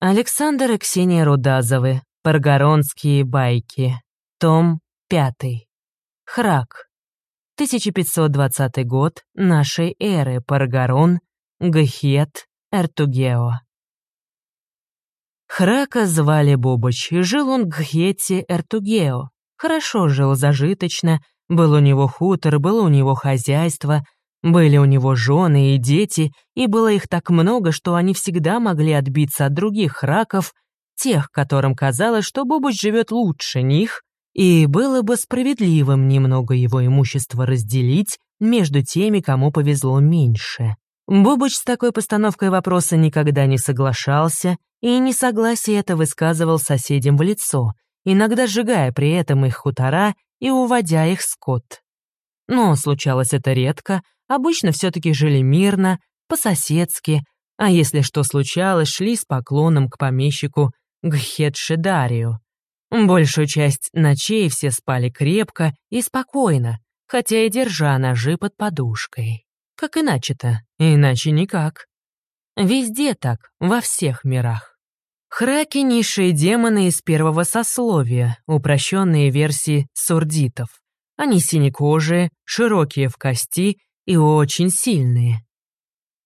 Александр и Ксения Рудазовы. Паргоронские байки. Том 5. Храк. 1520 год нашей эры. Паргарон. Гахет. Эртугео. Храка звали Бобыч, и жил он в Гхете Эртугео. Хорошо жил, зажиточно, был у него хутор, было у него хозяйство — были у него жены и дети, и было их так много, что они всегда могли отбиться от других раков, тех, которым казалось, что Бобуч живет лучше них, и было бы справедливым немного его имущества разделить между теми, кому повезло меньше. Бобуч с такой постановкой вопроса никогда не соглашался, и несогласие это высказывал соседям в лицо, иногда сжигая при этом их хутора и уводя их скот. Но случалось это редко, Обычно все-таки жили мирно, по-соседски, а если что случалось, шли с поклоном к помещику Гхедшедарию. Большую часть ночей все спали крепко и спокойно, хотя и держа ножи под подушкой. Как иначе-то? Иначе никак. Везде так, во всех мирах. Храки — низшие демоны из первого сословия, упрощенные версии сурдитов. Они синекожие, широкие в кости и очень сильные.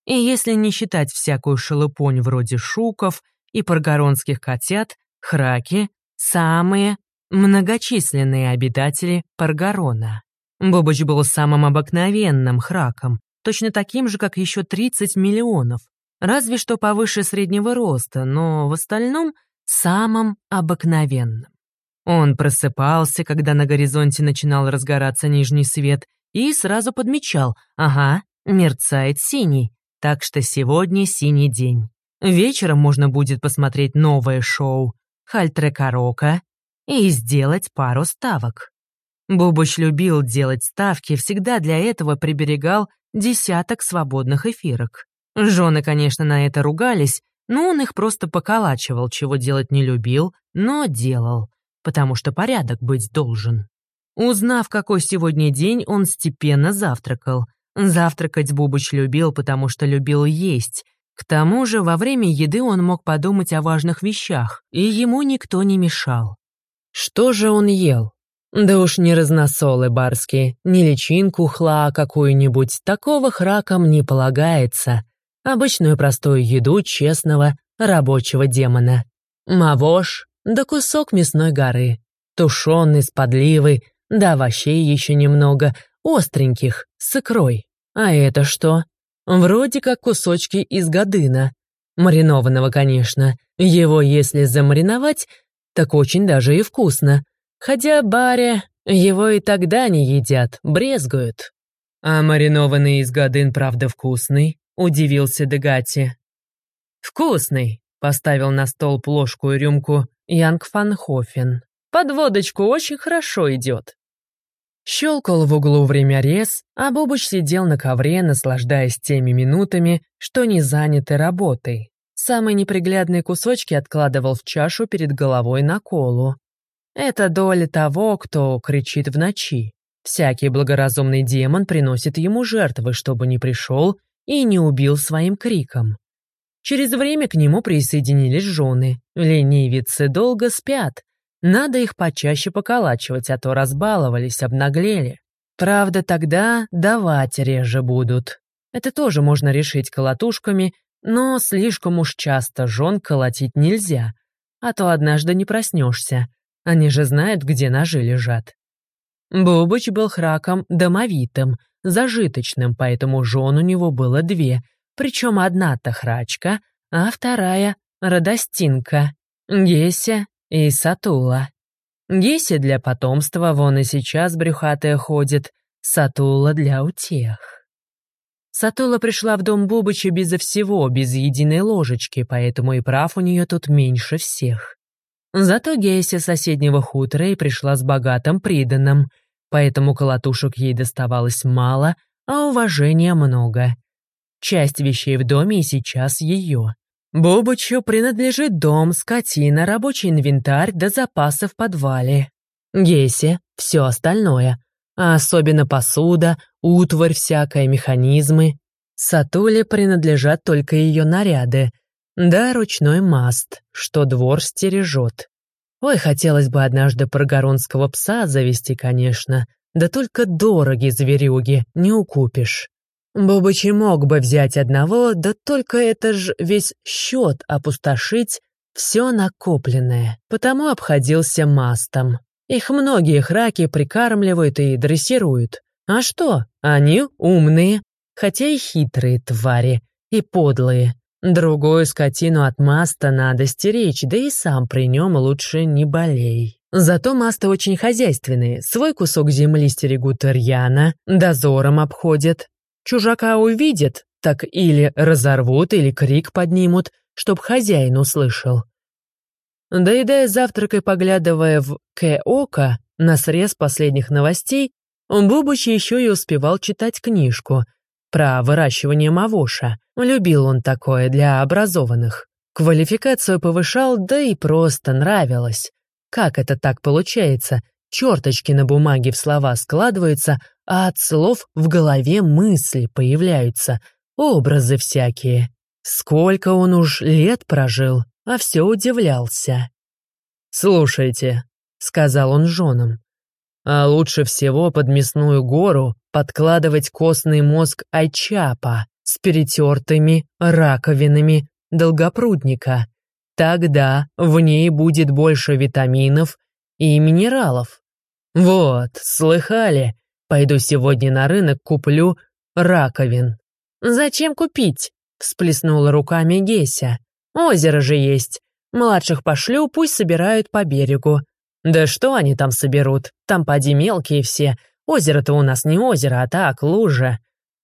И если не считать всякую шелупонь вроде шуков и паргоронских котят, храки — самые многочисленные обитатели Паргарона. Бобыч был самым обыкновенным храком, точно таким же, как еще 30 миллионов, разве что повыше среднего роста, но в остальном самым обыкновенным. Он просыпался, когда на горизонте начинал разгораться нижний свет, и сразу подмечал, ага, мерцает синий, так что сегодня синий день. Вечером можно будет посмотреть новое шоу «Хальтрекарока» и сделать пару ставок. Бубуч любил делать ставки, всегда для этого приберегал десяток свободных эфирок. Жены, конечно, на это ругались, но он их просто поколачивал, чего делать не любил, но делал, потому что порядок быть должен. Узнав, какой сегодня день, он степенно завтракал. Завтракать Бубыч любил, потому что любил есть. К тому же во время еды он мог подумать о важных вещах, и ему никто не мешал. Что же он ел? Да уж не разносолы барские, не личинку хла какую-нибудь, такого храком не полагается. Обычную простую еду честного рабочего демона. Мавош да кусок мясной горы, тушеный с подливой, да овощей еще немного, остреньких, с икрой. А это что? Вроде как кусочки из годына. Маринованного, конечно. Его, если замариновать, так очень даже и вкусно. Хотя баре его и тогда не едят, брезгуют. А маринованный из годын, правда, вкусный? Удивился Дегати. Вкусный, поставил на стол плошку и рюмку Янг Фанхофен. Под водочку очень хорошо идет. Щелкал в углу время рез, а Бобыч сидел на ковре, наслаждаясь теми минутами, что не заняты работой. Самые неприглядные кусочки откладывал в чашу перед головой на колу. Это доля того, кто кричит в ночи. Всякий благоразумный демон приносит ему жертвы, чтобы не пришел и не убил своим криком. Через время к нему присоединились жены. Ленивицы долго спят, надо их почаще поколачивать, а то разбаловались, обнаглели. Правда, тогда давать реже будут. Это тоже можно решить колотушками, но слишком уж часто жен колотить нельзя, а то однажды не проснешься. Они же знают, где ножи лежат. Бубыч был храком домовитым, зажиточным, поэтому жен у него было две, причем одна-то храчка, а вторая — радостинка, Геся и Сатула. Геси для потомства вон и сейчас брюхатая ходит, Сатула для утех. Сатула пришла в дом Бубыча безо всего, без единой ложечки, поэтому и прав у нее тут меньше всех. Зато Геся соседнего хутора и пришла с богатым приданным, поэтому колотушек ей доставалось мало, а уважения много. Часть вещей в доме и сейчас ее. Бобычу принадлежит дом, скотина, рабочий инвентарь да запасы в подвале. Гесе — все остальное, а особенно посуда, утварь всякая, механизмы. Сатуле принадлежат только ее наряды. да ручной маст, что двор стережет. Ой, хотелось бы однажды прогоронского пса завести, конечно, да только дороги зверюги, не укупишь. Бубычи мог бы взять одного, да только это ж весь счет опустошить все накопленное, потому обходился мастом. Их многие храки прикармливают и дрессируют. А что, они умные, хотя и хитрые твари, и подлые. Другую скотину от маста надо стеречь, да и сам при нем лучше не болей. Зато масты очень хозяйственные, свой кусок земли стерегут рьяно, дозором обходят. Чужака увидят, так или разорвут, или крик поднимут, чтоб хозяин услышал. Доедая завтрак и поглядывая в К-око на срез последних новостей, Бубыч еще и успевал читать книжку про выращивание мавоша. Любил он такое для образованных. Квалификацию повышал, да и просто нравилось. Как это так получается? Черточки на бумаге в слова складываются, а от слов в голове мысли появляются, образы всякие. Сколько он уж лет прожил, а все удивлялся. «Слушайте», — сказал он женам, «а лучше всего под мясную гору подкладывать костный мозг айчапа с перетертыми раковинами долгопрудника. Тогда в ней будет больше витаминов и минералов. Вот, слыхали? Пойду сегодня на рынок куплю раковин. Зачем купить? Всплеснула руками Геся. Озеро же есть. Младших пошлю, пусть собирают по берегу. Да что они там соберут? Там поди мелкие все. Озеро-то у нас не озеро, а так, лужа.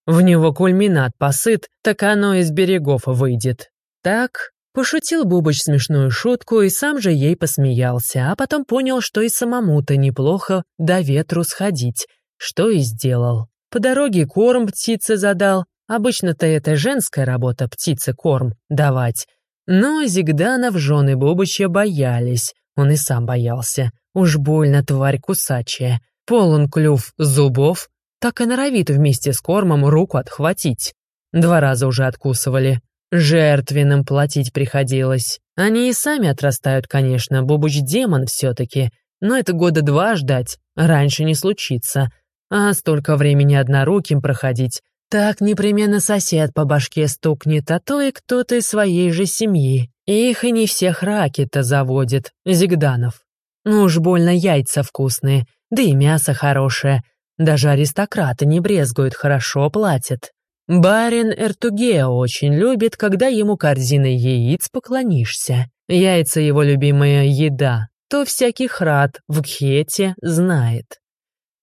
В него кульминат посыт, так оно из берегов выйдет. Так, пошутил Бубыч смешную шутку и сам же ей посмеялся, а потом понял, что и самому-то неплохо до ветру сходить, что и сделал. По дороге корм птице задал, обычно-то это женская работа птице корм давать, но Зигданов жены Бубыча боялись, он и сам боялся. Уж больно тварь кусачая. Полон клюв зубов, так и норовит вместе с кормом руку отхватить. Два раза уже откусывали. Жертвенным платить приходилось. Они и сами отрастают, конечно, Бубуч демон все-таки, но это года два ждать, раньше не случится. А столько времени одноруким проходить, так непременно сосед по башке стукнет, а то и кто-то из своей же семьи. Их и не всех раки-то заводит, Зигданов. Ну уж больно яйца вкусные, да и мясо хорошее. Даже аристократы не брезгуют, хорошо платят. Барин Эртугео очень любит, когда ему корзиной яиц поклонишься. Яйца его любимая еда, то всякий храд в Гхете знает.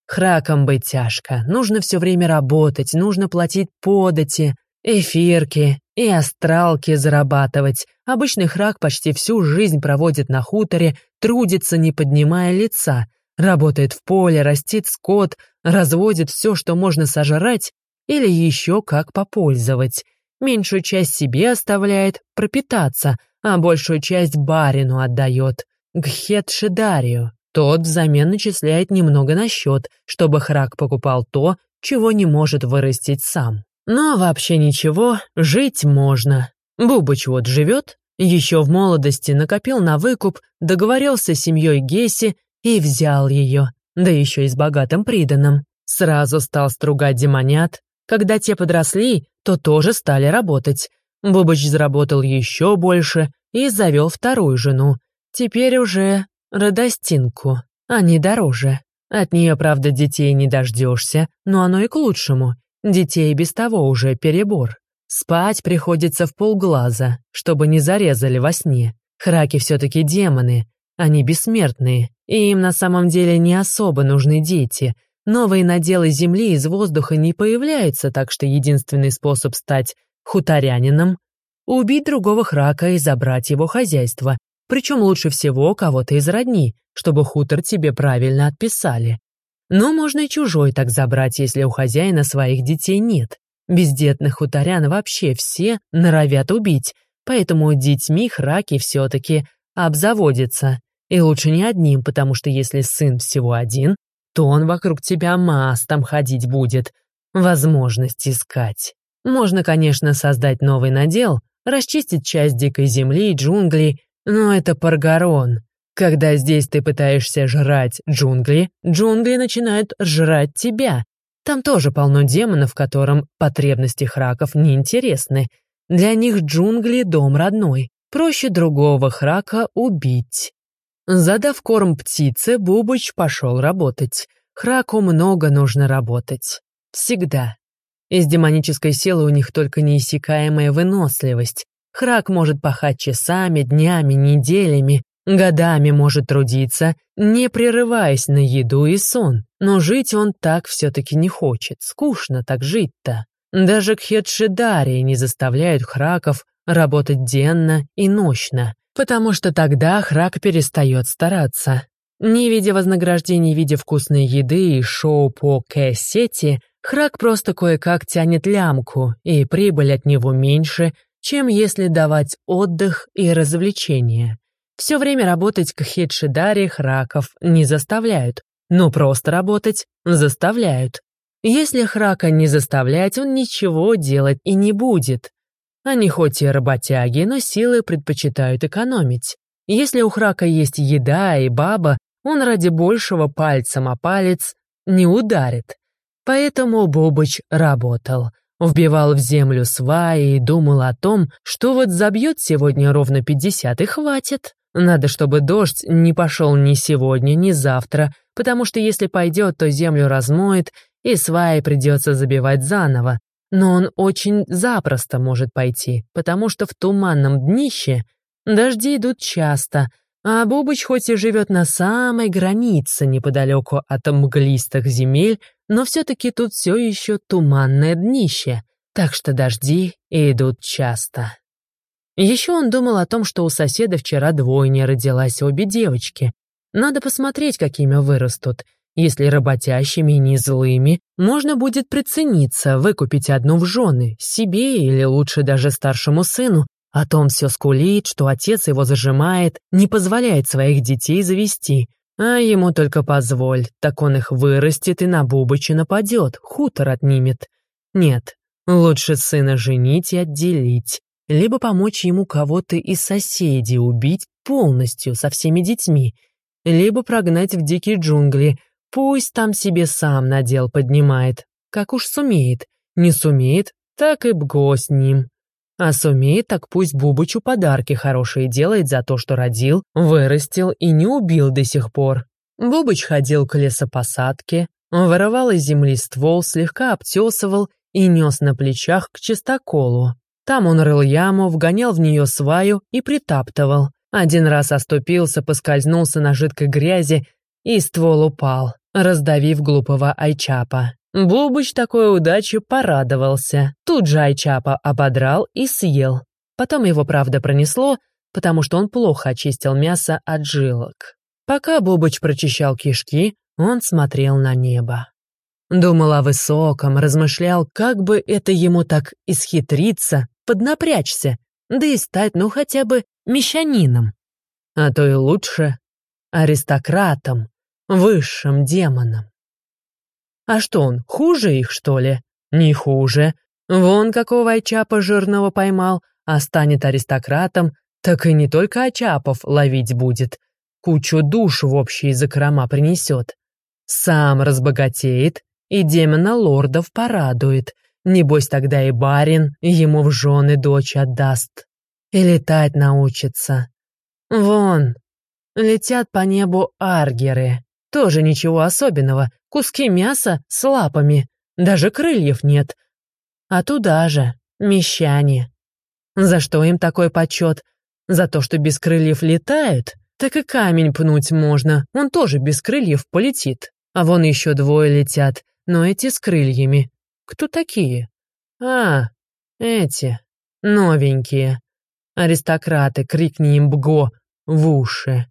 Храком быть тяжко, нужно все время работать, нужно платить подати, эфирки и астралки зарабатывать. Обычный храк почти всю жизнь проводит на хуторе, трудится, не поднимая лица, работает в поле, растит скот, разводит все, что можно сожрать или еще как попользовать. Меньшую часть себе оставляет пропитаться, а большую часть барину отдает, Гхет-Шидарию. Тот взамен начисляет немного на счет, чтобы Храк покупал то, чего не может вырастить сам. Но вообще ничего, жить можно. Бубыч вот живет, еще в молодости накопил на выкуп, договорился с семьей Гесси и взял ее, да еще и с богатым приданым. Сразу стал стругать демонят. Когда те подросли, то тоже стали работать. Бубыч заработал еще больше и завел вторую жену. Теперь уже Радостинку. Они дороже. От нее, правда, детей не дождешься, но оно и к лучшему. Детей без того уже перебор. Спать приходится в полглаза, чтобы не зарезали во сне. Храки все-таки демоны, они бессмертные, и им на самом деле не особо нужны дети. Новые наделы земли из воздуха не появляются, так что единственный способ стать хуторянином — убить другого храка и забрать его хозяйство, причем лучше всего кого-то из родни, чтобы хутор тебе правильно отписали. Но можно и чужой так забрать, если у хозяина своих детей нет. Бездетных хуторян вообще все норовят убить, поэтому детьми храки все-таки обзаводятся. И лучше не одним, потому что если сын всего один, то он вокруг тебя мастом ходить будет, возможность искать. Можно, конечно, создать новый надел, расчистить часть дикой земли и джунглей, но это Паргарон. Когда здесь ты пытаешься жрать джунгли, джунгли начинают жрать тебя. Там тоже полно демонов, которым потребности храков неинтересны. Для них джунгли — дом родной. Проще другого храка убить. Задав корм птице, Бубыч пошел работать. Храку много нужно работать. Всегда. Из демонической силы у них только неиссякаемая выносливость. Храк может пахать часами, днями, неделями, годами может трудиться, не прерываясь на еду и сон. Но жить он так все-таки не хочет, скучно так жить-то. Даже кхедшидарии не заставляют храков работать денно и ночно, потому что тогда храк перестает стараться. Не видя вознаграждений в виде вкусной еды и шоу по кэссете, Храк просто кое-как тянет лямку, и прибыль от него меньше, чем если давать отдых и развлечения. Все время работать к хедшидаре храков не заставляют, но просто работать заставляют. Если храка не заставлять, он ничего делать и не будет. Они хоть и работяги, но силы предпочитают экономить. Если у храка есть еда и баба, он ради большего пальцем о палец не ударит. Поэтому Бобыч работал. Вбивал в землю сваи и думал о том, что вот забьет сегодня ровно пятьдесят и хватит. Надо, чтобы дождь не пошел ни сегодня, ни завтра, потому что если пойдет, то землю размоет, и сваи придется забивать заново. Но он очень запросто может пойти, потому что в туманном днище дожди идут часто, а Бубыч хоть и живет на самой границе неподалеку от мглистых земель, но все-таки тут все еще туманное днище, так что дожди идут часто. Еще он думал о том, что у соседа вчера двойня родилась обе девочки. Надо посмотреть, какими вырастут. Если работящими и не злыми, можно будет прицениться, выкупить одну в жены, себе или лучше даже старшему сыну, а то он все скулит, что отец его зажимает, не позволяет своих детей завести. А ему только позволь, так он их вырастет и на Бубыча нападет, хутор отнимет. Нет, лучше сына женить и отделить, либо помочь ему кого-то из соседей убить полностью со всеми детьми, либо прогнать в дикие джунгли, пусть там себе сам надел поднимает, как уж сумеет, не сумеет, так и бго с ним. А сумеет, так пусть Бубычу подарки хорошие делает за то, что родил, вырастил и не убил до сих пор. Бубыч ходил к лесопосадке, воровал из земли ствол, слегка обтесывал и нес на плечах к чистоколу. Там он рыл яму, вгонял в нее сваю и притаптывал. Один раз оступился, поскользнулся на жидкой грязи, и ствол упал, раздавив глупого Айчапа. Бубыч такой удачи порадовался. Тут же Айчапа ободрал и съел. Потом его, правда, пронесло, потому что он плохо очистил мясо от жилок. Пока Бубыч прочищал кишки, он смотрел на небо. Думал о высоком, размышлял, как бы это ему так исхитриться, поднапрячься, да и стать, ну, хотя бы мещанином. А то и лучше аристократом, высшим демоном. А что он, хуже их, что ли? Не хуже. Вон какого Айчапа жирного поймал, а станет аристократом, так и не только Айчапов ловить будет. Кучу душ в общие закрома принесет. Сам разбогатеет и демона лордов порадует. Небось тогда и барин ему в жены дочь отдаст. И летать научится. Вон, летят по небу аргеры. Тоже ничего особенного, куски мяса с лапами, даже крыльев нет. А туда же мещане. За что им такой почет? За то, что без крыльев летают? Так и камень пнуть можно, он тоже без крыльев полетит. А вон еще двое летят, но эти с крыльями. Кто такие? А, эти, новенькие. Аристократы, крикни им бго в уши.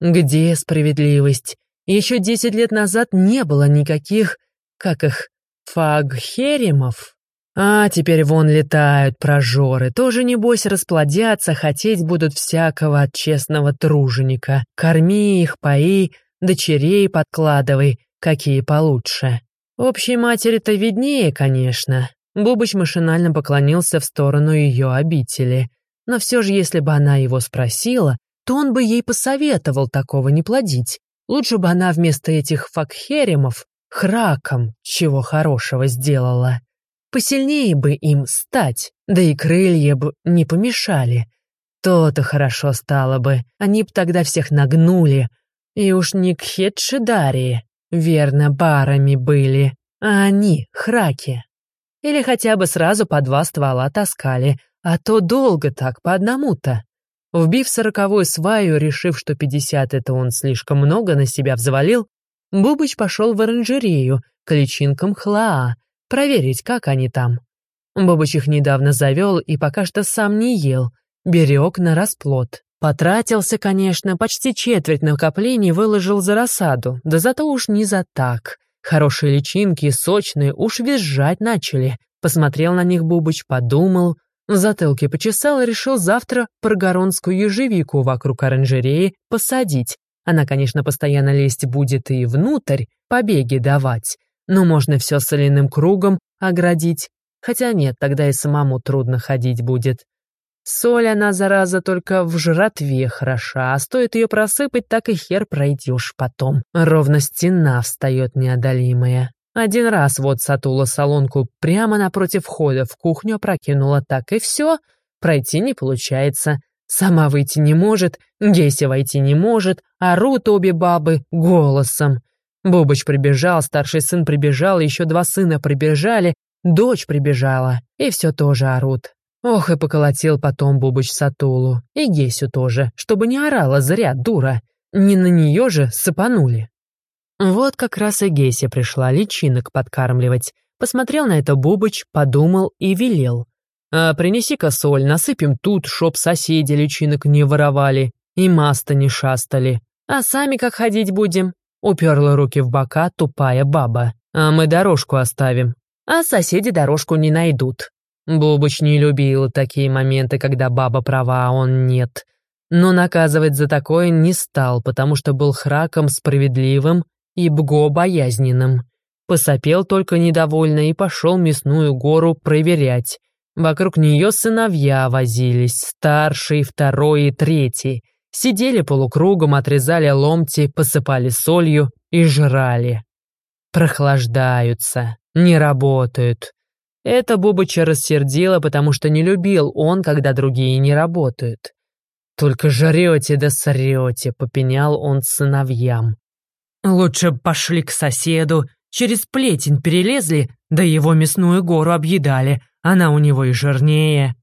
Где справедливость? Еще десять лет назад не было никаких, как их, фагхеримов. А теперь вон летают прожоры, тоже небось расплодятся, хотеть будут всякого от честного труженика. Корми их, пои, дочерей подкладывай, какие получше. Общей матери-то виднее, конечно. Бубыч машинально поклонился в сторону ее обители. Но все же, если бы она его спросила, то он бы ей посоветовал такого не плодить. Лучше бы она вместо этих факхеремов храком чего хорошего сделала. Посильнее бы им стать, да и крылья бы не помешали. То-то хорошо стало бы, они б тогда всех нагнули. И уж не к Хедшидарии, верно, барами были, а они — храки. Или хотя бы сразу по два ствола таскали, а то долго так, по одному-то. Вбив сороковую сваю, решив, что пятьдесят это он слишком много на себя взвалил, Бубыч пошел в оранжерею к личинкам Хлаа, проверить, как они там. Бубыч их недавно завел и пока что сам не ел — Берег на расплод. Потратился, конечно, почти четверть накоплений выложил за рассаду, да зато уж не за так. Хорошие личинки, сочные, уж визжать начали. Посмотрел на них Бубыч, подумал, в почесал и решил завтра прогоронскую ежевику вокруг оранжереи посадить. Она, конечно, постоянно лезть будет и внутрь, побеги давать. Но можно все соляным кругом оградить. Хотя нет, тогда и самому трудно ходить будет. Соль она, зараза, только в жратве хороша, а стоит ее просыпать, так и хер пройдешь потом. Ровно стена встает неодолимая. Один раз вот Сатула солонку прямо напротив входа в кухню опрокинула так, и все, пройти не получается. Сама выйти не может, Гейся войти не может, орут обе бабы голосом. Бубыч прибежал, старший сын прибежал, еще два сына прибежали, дочь прибежала, и все тоже орут. Ох, и поколотил потом Бубыч Сатулу. И Гесю тоже, чтобы не орала зря, дура. Не на нее же сыпанули. Вот как раз и Геся пришла личинок подкармливать. Посмотрел на это Бубыч, подумал и велел. «А принеси-ка соль, насыпем тут, чтоб соседи личинок не воровали и маста не шастали. А сами как ходить будем?» Уперла руки в бока тупая баба. «А мы дорожку оставим. А соседи дорожку не найдут. Бубыч не любил такие моменты, когда баба права, а он нет. Но наказывать за такое не стал, потому что был храком справедливым и бго-боязненным. Посопел только недовольно и пошел мясную гору проверять. Вокруг нее сыновья возились, старший, второй и третий. Сидели полукругом, отрезали ломти, посыпали солью и жрали. Прохлаждаются, не работают. Это Бубыча рассердило, потому что не любил он, когда другие не работают. «Только жрете да срете», — попенял он сыновьям. «Лучше пошли к соседу, через плетень перелезли, да его мясную гору объедали, она у него и жирнее».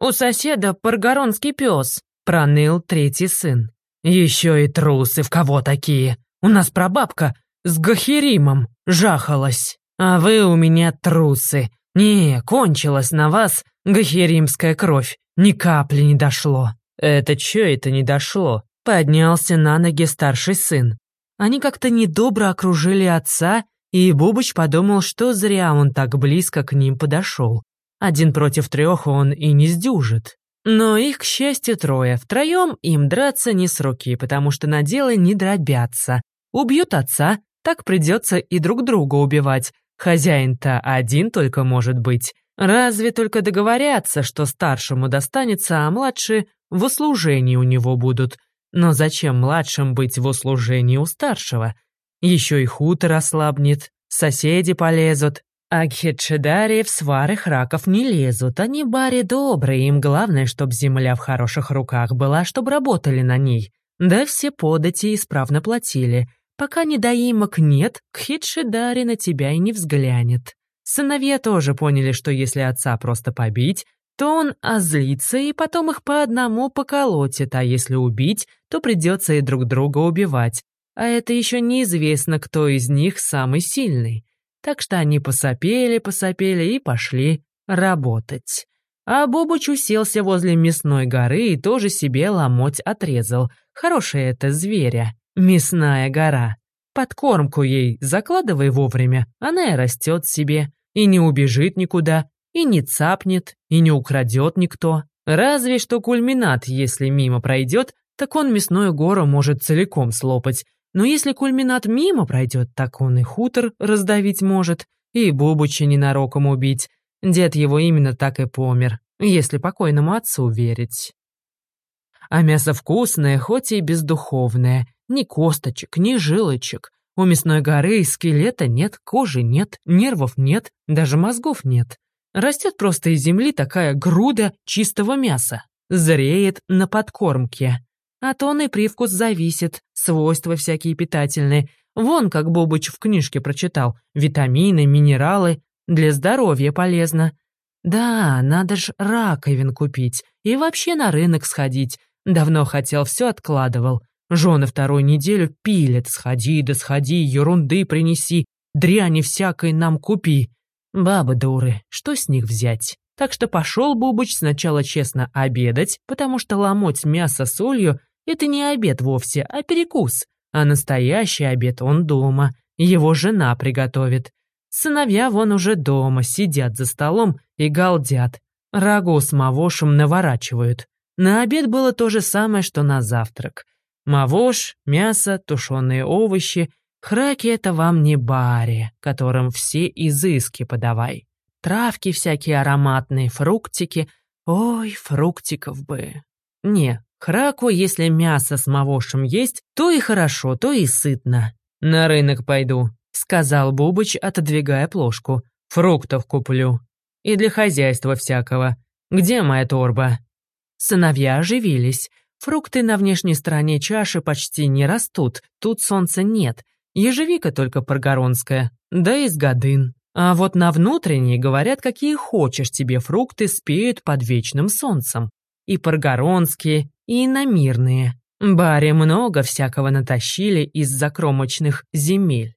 «У соседа паргоронский пес», — проныл третий сын. «Еще и трусы в кого такие? У нас прабабка с Гахеримом жахалась, а вы у меня трусы. «Не, кончилась на вас гахеримская кровь, ни капли не дошло». «Это чё это не дошло?» Поднялся на ноги старший сын. Они как-то недобро окружили отца, и Бубыч подумал, что зря он так близко к ним подошел. Один против трех он и не сдюжит. Но их, к счастью, трое. Втроем им драться не с руки, потому что на дело не дробятся. Убьют отца, так придется и друг друга убивать, Хозяин-то один только может быть. Разве только договорятся, что старшему достанется, а младшие в услужении у него будут. Но зачем младшим быть в услужении у старшего? Еще и хутор ослабнет, соседи полезут. А Гхедшедари в свары храков не лезут, они бари добрые, им главное, чтоб земля в хороших руках была, чтоб работали на ней. Да все подати исправно платили. Пока недоимок нет, Кхитшидари на тебя и не взглянет. Сыновья тоже поняли, что если отца просто побить, то он озлится и потом их по одному поколотит, а если убить, то придется и друг друга убивать. А это еще неизвестно, кто из них самый сильный. Так что они посопели, посопели и пошли работать. А Бобуч уселся возле мясной горы и тоже себе ломоть отрезал. Хороший это зверя. Мясная гора. Подкормку ей закладывай вовремя, она и растет себе, и не убежит никуда, и не цапнет, и не украдет никто. Разве что кульминат, если мимо пройдет, так он мясную гору может целиком слопать. Но если кульминат мимо пройдет, так он и хутор раздавить может, и бубуча ненароком убить. Дед его именно так и помер, если покойному отцу верить. А мясо вкусное, хоть и бездуховное. Ни косточек, ни жилочек. У мясной горы скелета нет, кожи нет, нервов нет, даже мозгов нет. Растет просто из земли такая груда чистого мяса. Зреет на подкормке. От он и привкус зависит, свойства всякие питательные. Вон, как Бобыч в книжке прочитал. Витамины, минералы. Для здоровья полезно. Да, надо ж раковин купить. И вообще на рынок сходить. Давно хотел, все откладывал. Жены вторую неделю пилят. Сходи да сходи, ерунды принеси. Дряни всякой нам купи. Бабы дуры, что с них взять? Так что пошел Бубыч сначала честно обедать, потому что ломоть мясо солью — это не обед вовсе, а перекус. А настоящий обед он дома, его жена приготовит. Сыновья вон уже дома, сидят за столом и галдят. Рагу с мавошем наворачивают. На обед было то же самое, что на завтрак. Мавош, мясо, тушеные овощи — Храки — это вам не баре, которым все изыски подавай. Травки всякие ароматные, фруктики. Ой, фруктиков бы. Не, храку, если мясо с мавошем есть, то и хорошо, то и сытно. На рынок пойду, сказал Бубыч, отодвигая плошку. Фруктов куплю. И для хозяйства всякого. Где моя торба? Сыновья оживились. Фрукты на внешней стороне чаши почти не растут, тут солнца нет — Ежевика только паргоронская, да и сгодын. А вот на внутренней, говорят, какие хочешь тебе фрукты спеют под вечным солнцем. И паргоронские, и иномирные. Баре много всякого натащили из закромочных земель.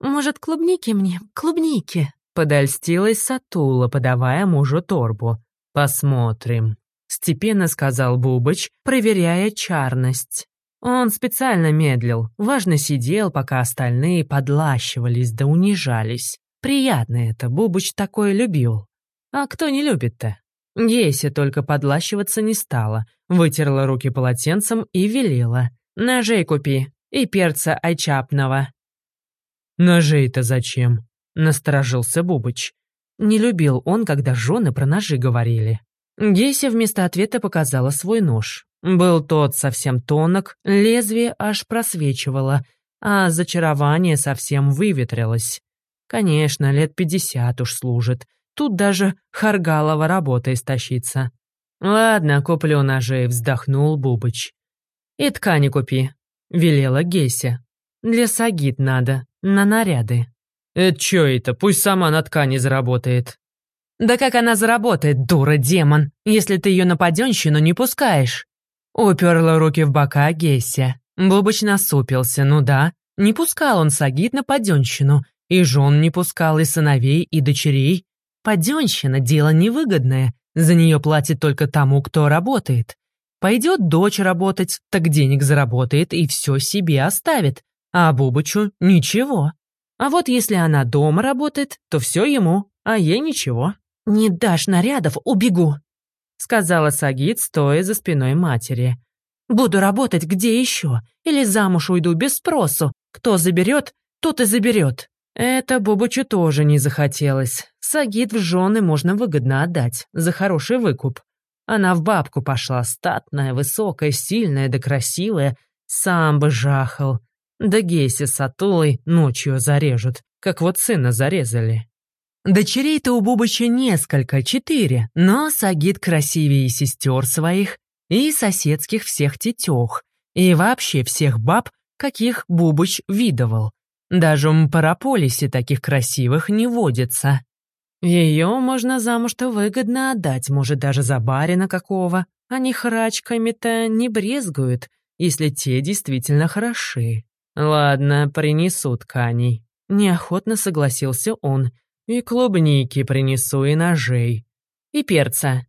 «Может, клубники мне? Клубники?» Подольстилась Сатула, подавая мужу торбу. «Посмотрим», — степенно сказал Бубыч, проверяя чарность. Он специально медлил, важно сидел, пока остальные подлащивались да унижались. Приятно это, Бубыч такое любил. А кто не любит-то? Гейся только подлащиваться не стала, вытерла руки полотенцем и велела. «Ножей купи и перца айчапного». «Ножей-то зачем?» — насторожился Бубыч. Не любил он, когда жены про ножи говорили. Гейся вместо ответа показала свой нож. Был тот совсем тонок, лезвие аж просвечивало, а зачарование совсем выветрилось. Конечно, лет пятьдесят уж служит. Тут даже Харгалова работа истощится. «Ладно, куплю ножей», — вздохнул Бубыч. «И ткани купи», — велела Геся. «Для сагит надо, на наряды». «Это чё это? Пусть сама на ткани заработает». «Да как она заработает, дура-демон, если ты ее на паденщину не пускаешь?» Уперла руки в бока Гесsia. Бубыч насупился, ну да. Не пускал он Сагит на паденщину. И жен не пускал, и сыновей, и дочерей. Паденщина — дело невыгодное. За нее платит только тому, кто работает. Пойдет дочь работать, так денег заработает и все себе оставит. А Бубычу — ничего. А вот если она дома работает, то все ему, а ей ничего. «Не дашь нарядов — убегу», сказала Сагит, стоя за спиной матери. «Буду работать где еще? Или замуж уйду без спросу? Кто заберет, тот и заберет». Это Бобучу тоже не захотелось. Сагит в жены можно выгодно отдать, за хороший выкуп. Она в бабку пошла, статная, высокая, сильная да красивая. Сам бы жахал. Да Гейси с Атулой ночью зарежут, как вот сына зарезали. Дочерей-то у Бубыча несколько, четыре, но Сагит красивее сестер своих и соседских всех тетех, и вообще всех баб, каких Бубыч видывал. Даже в Параполисе таких красивых не водится. Ее можно замуж-то выгодно отдать, может, даже за барина какого. Они храчками-то не брезгуют, если те действительно хороши. Ладно, принесу тканей. Неохотно согласился он, и клубники принесу, и ножей. И перца.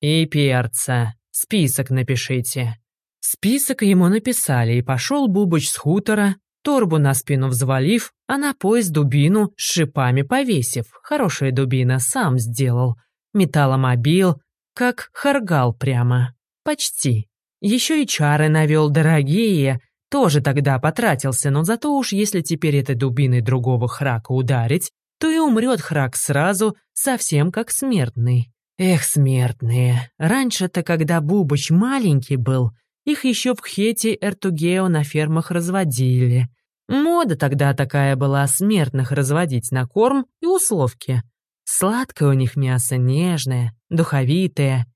И перца. Список напишите. Список ему написали, и пошел Бубыч с хутора, торбу на спину взвалив, а на пояс дубину с шипами повесив. Хорошая дубина, сам сделал. Металломобил, как харгал прямо. Почти. Еще и чары навел дорогие, тоже тогда потратился, но зато уж если теперь этой дубиной другого храка ударить, то и умрет Храк сразу, совсем как смертный. Эх, смертные, раньше-то, когда Бубыч маленький был, их еще в Хете Эртугео на фермах разводили. Мода тогда такая была смертных разводить на корм и условки. Сладкое у них мясо, нежное, духовитое.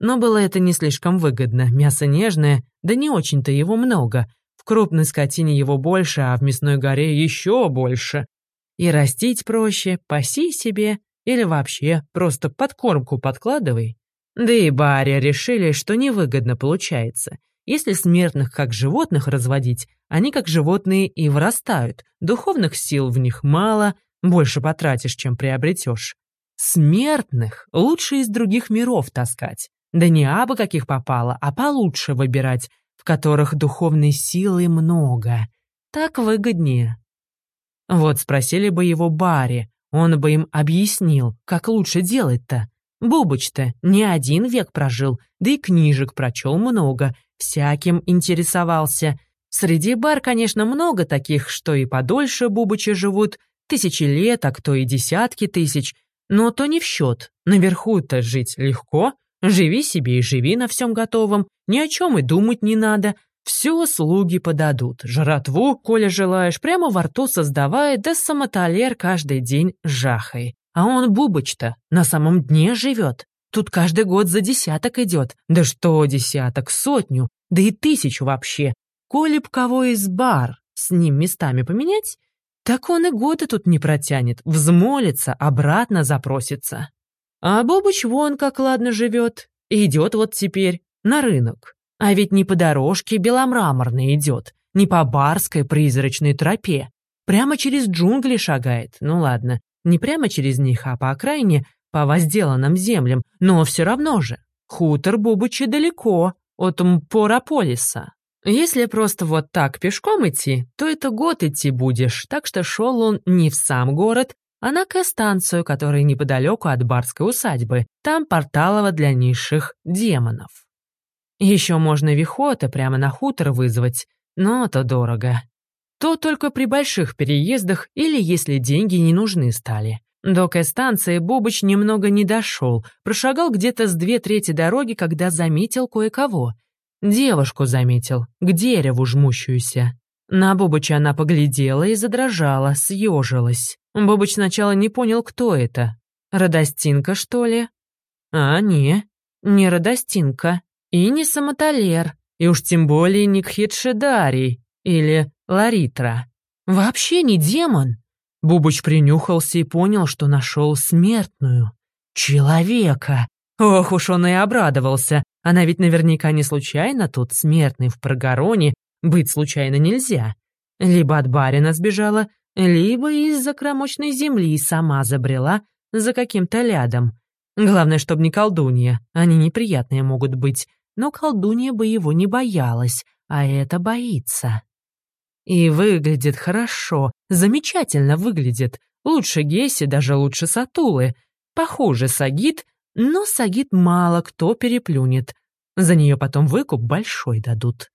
Но было это не слишком выгодно. Мясо нежное, да не очень-то его много. В крупной скотине его больше, а в мясной горе еще больше. И растить проще, паси себе, или вообще просто подкормку подкладывай. Да и баря решили, что невыгодно получается. Если смертных как животных разводить, они как животные и вырастают. Духовных сил в них мало, больше потратишь, чем приобретешь. Смертных лучше из других миров таскать. Да не абы каких попало, а получше выбирать, в которых духовной силы много. Так выгоднее. Вот спросили бы его Барри, он бы им объяснил, как лучше делать-то. Бубыч-то не один век прожил, да и книжек прочел много, всяким интересовался. Среди бар, конечно, много таких, что и подольше Бубычи живут, тысячи лет, а кто и десятки тысяч. Но то не в счет. Наверху-то жить легко. Живи себе и живи на всем готовом, ни о чем и думать не надо. Все слуги подадут, жратву, коли желаешь, прямо во рту создавая, да самоталер каждый день жахай. А он бубыч-то на самом дне живет. Тут каждый год за десяток идет. Да что десяток, сотню, да и тысячу вообще. Коли б кого из бар с ним местами поменять, так он и года тут не протянет, взмолится, обратно запросится. А Бобыч вон как ладно живет, идет вот теперь на рынок. А ведь не по дорожке беломраморной идет, не по барской призрачной тропе. Прямо через джунгли шагает. Ну ладно, не прямо через них, а по окраине, по возделанным землям, но все равно же. Хутор Бубычи далеко от Мпораполиса. Если просто вот так пешком идти, то это год идти будешь, так что шел он не в сам город, а на К-станцию, которая неподалеку от барской усадьбы. Там порталово для низших демонов. Еще можно вихота прямо на хутор вызвать, но то дорого. То только при больших переездах или если деньги не нужны стали. До К-станции Бубыч немного не дошел, прошагал где-то с две трети дороги, когда заметил кое-кого. Девушку заметил, к дереву жмущуюся. На Бубыча она поглядела и задрожала, съежилась. Бубыч сначала не понял, кто это. Радостинка, что ли? А, не, не Радостинка. И не Самоталер, и уж тем более не Кхитшедарий или Ларитра. Вообще не демон. Бубыч принюхался и понял, что нашел смертную. Человека. Ох уж он и обрадовался. Она ведь наверняка не случайно тут смертный в Прогороне. Быть случайно нельзя. Либо от барина сбежала, либо из-за кромочной земли сама забрела за каким-то лядом. Главное, чтобы не колдунья, они неприятные могут быть, но колдунья бы его не боялась, а это боится. И выглядит хорошо, замечательно выглядит. Лучше Гесси, даже лучше Сатулы. Похуже Сагит, но Сагит мало кто переплюнет. За нее потом выкуп большой дадут.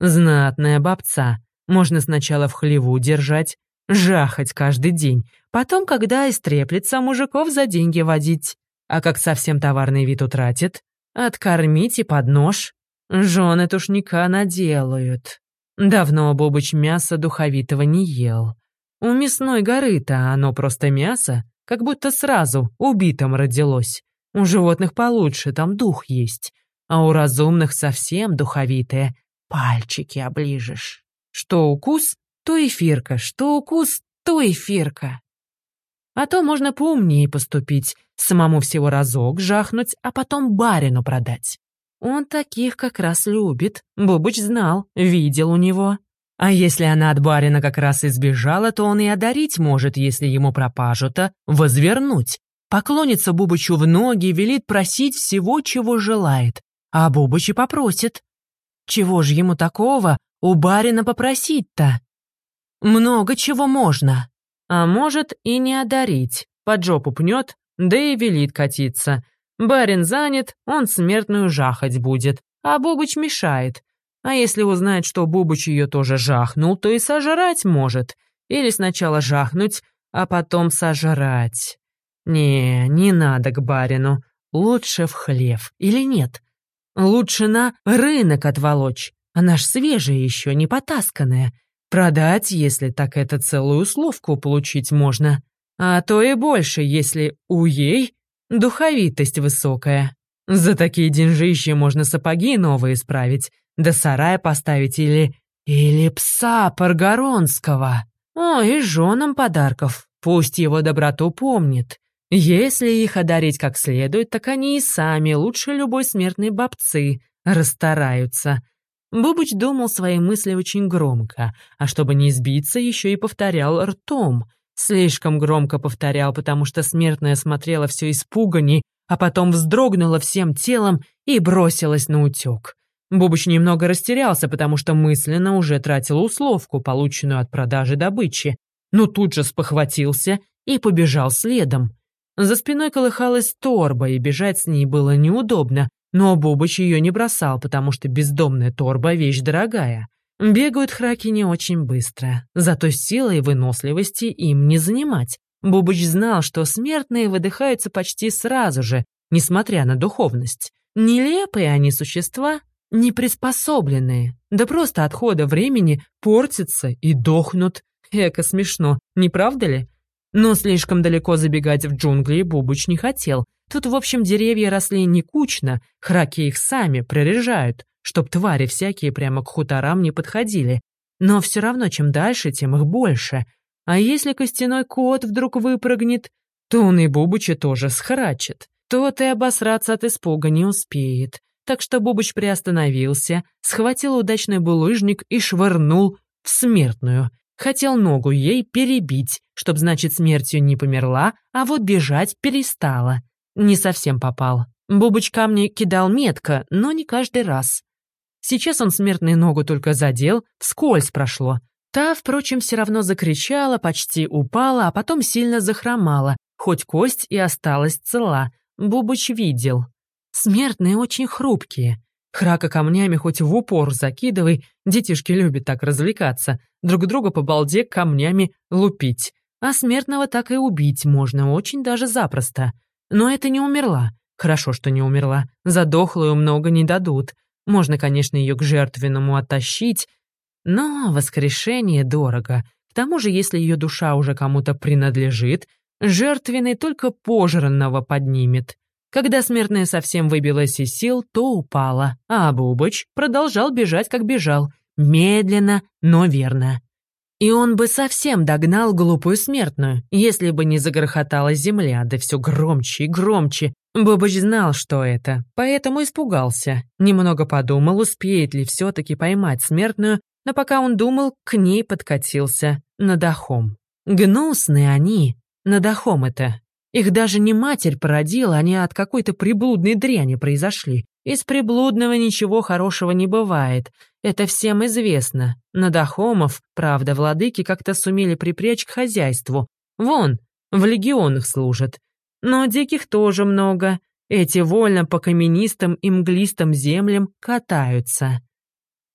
Знатная бабца. Можно сначала в хлеву держать, жахать каждый день, потом, когда истреплется, мужиков за деньги водить. А как совсем товарный вид утратит, откормить и под нож. Жены тушника наделают. Давно Бобыч мясо духовитого не ел. У мясной горы-то оно просто мясо, как будто сразу убитым родилось. У животных получше, там дух есть. А у разумных совсем духовитое. Пальчики оближешь. Что укус, то эфирка, что укус, то эфирка. А то можно поумнее поступить, самому всего разок жахнуть, а потом барину продать. Он таких как раз любит, Бубыч знал, видел у него. А если она от барина как раз избежала, то он и одарить может, если ему пропажу-то, возвернуть. Поклонится Бубычу в ноги, велит просить всего, чего желает. А Бубыч и попросит. Чего же ему такого у барина попросить-то? Много чего можно. А может и не одарить. Под жопу пнет, да и велит катиться. Барин занят, он смертную жахать будет, а Бубыч мешает. А если узнает, что Бубыч ее тоже жахнул, то и сожрать может. Или сначала жахнуть, а потом сожрать. Не, не надо к барину. Лучше в хлев. Или нет? Лучше на рынок отволочь. Она ж свежая еще, не потасканная. Продать, если так это целую условку получить можно. А то и больше, если у ей духовитость высокая. За такие деньжища можно сапоги новые исправить, да сарай поставить или... или пса Паргоронского. О, и женам подарков. Пусть его доброту помнит. Если их одарить как следует, так они и сами, лучше любой смертной бабцы, расстараются. Бубыч думал свои мысли очень громко, а чтобы не сбиться, еще и повторял ртом. Слишком громко повторял, потому что смертная смотрела все испуганней, а потом вздрогнула всем телом и бросилась на утек. Бубыч немного растерялся, потому что мысленно уже тратил условку, полученную от продажи добычи, но тут же спохватился и побежал следом. За спиной колыхалась торба, и бежать с ней было неудобно, но Бубыч ее не бросал, потому что бездомная торба — вещь дорогая. Бегают храки не очень быстро, зато силой и выносливости им не занимать. Бубыч знал, что смертные выдыхаются почти сразу же, несмотря на духовность. Нелепые они существа, неприспособленные, да просто от хода времени портятся и дохнут. Эко смешно, не правда ли? Но слишком далеко забегать в джунгли Бубыч не хотел. Тут, в общем, деревья росли не кучно, храки их сами прорежают, чтоб твари всякие прямо к хуторам не подходили. Но все равно, чем дальше, тем их больше. А если костяной кот вдруг выпрыгнет, то он и Бубыча тоже схрачет. Тот и обосраться от испуга не успеет. Так что Бубыч приостановился, схватил удачный булыжник и швырнул в смертную. Хотел ногу ей перебить, чтоб, значит, смертью не померла, а вот бежать перестала. Не совсем попал. Бубыч камни кидал метко, но не каждый раз. Сейчас он смертную ногу только задел, вскользь прошло. Та, впрочем, все равно закричала, почти упала, а потом сильно захромала, хоть кость и осталась цела. Бубыч видел. Смертные очень хрупкие. Храка камнями хоть в упор закидывай, детишки любят так развлекаться, друг друга по балде камнями лупить. А смертного так и убить можно, очень даже запросто. Но это не умерла. Хорошо, что не умерла. Задохлую много не дадут. Можно, конечно, ее к жертвенному оттащить, но воскрешение дорого. К тому же, если ее душа уже кому-то принадлежит, жертвенный только пожранного поднимет. Когда смертная совсем выбилась из сил, то упала, а Бубыч продолжал бежать, как бежал, медленно, но верно. И он бы совсем догнал глупую смертную, если бы не загрохотала земля, да все громче и громче. Бубыч знал, что это, поэтому испугался. Немного подумал, успеет ли все-таки поймать смертную, но пока он думал, к ней подкатился надохом. Гнусные они, надохом это. Их даже не матерь породила, они от какой-то приблудной дряни произошли. Из приблудного ничего хорошего не бывает. Это всем известно. Надахомов, правда, владыки как-то сумели припрячь к хозяйству. Вон, в легионах служат. Но диких тоже много. Эти вольно по каменистым и мглистым землям катаются.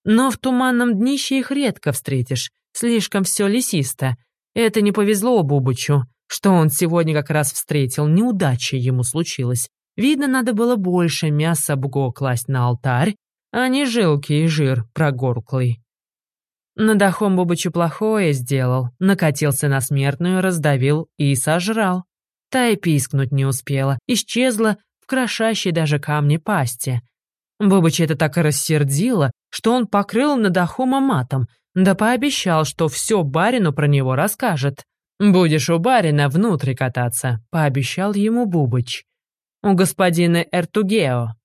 Но в туманном днище их редко встретишь. Слишком все лесисто. Это не повезло Бубычу. Что он сегодня как раз встретил, неудача ему случилась. Видно, надо было больше мяса бго класть на алтарь, а не жилки и жир прогорклый. Надахом Бубычу плохое сделал, накатился на смертную, раздавил и сожрал. Та и пискнуть не успела, исчезла в крошащей даже камне пасти. Бубыч это так рассердило, что он покрыл Надахома матом, да пообещал, что все барину про него расскажет. «Будешь у барина внутрь кататься», — пообещал ему Бубыч. «У господина Эртугео».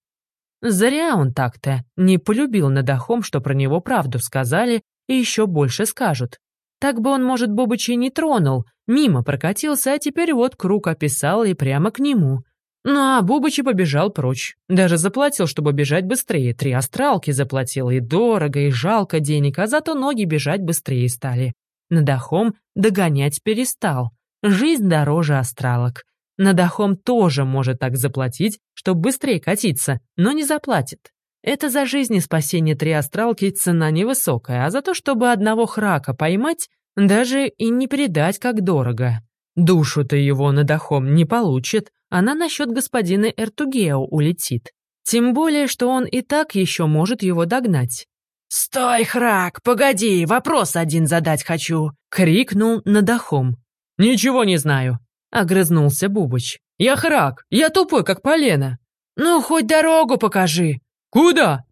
Зря он так-то не полюбил над Ахом, что про него правду сказали и еще больше скажут. Так бы он, может, Бубыча не тронул, мимо прокатился, а теперь вот круг описал и прямо к нему. Ну а Бубыч и побежал прочь. Даже заплатил, чтобы бежать быстрее. Три астралки заплатил, и дорого, и жалко денег, а зато ноги бежать быстрее стали. Надахом догонять перестал. Жизнь дороже астралок. Надахом тоже может так заплатить, чтобы быстрее катиться, но не заплатит. Это за жизнь и спасение три астралки цена невысокая, а за то, чтобы одного храка поймать, даже и не передать как дорого. Душу-то его Надахом не получит, она насчет господина Эртугео улетит. Тем более, что он и так еще может его догнать. «Стой, Храк, погоди, вопрос один задать хочу!» — крикнул Надахом. «Ничего не знаю», — огрызнулся Бубыч. «Я Храк, я тупой, как полено». «Ну, хоть дорогу покажи». «Куда?»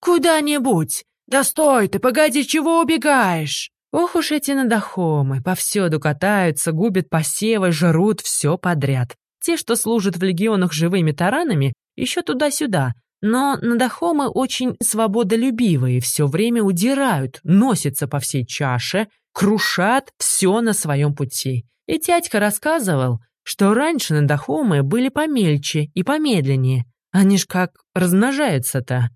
«Куда-нибудь. Да стой ты, погоди, чего убегаешь?» Ох уж эти надохомы, повсюду катаются, губят посевы, жрут все подряд. Те, что служат в легионах живыми таранами, еще туда-сюда, но надохомы очень свободолюбивые, все время удирают, носятся по всей чаше, крушат все на своем пути. И тятька рассказывал, что раньше надохомы были помельче и помедленнее. Они ж как размножаются-то.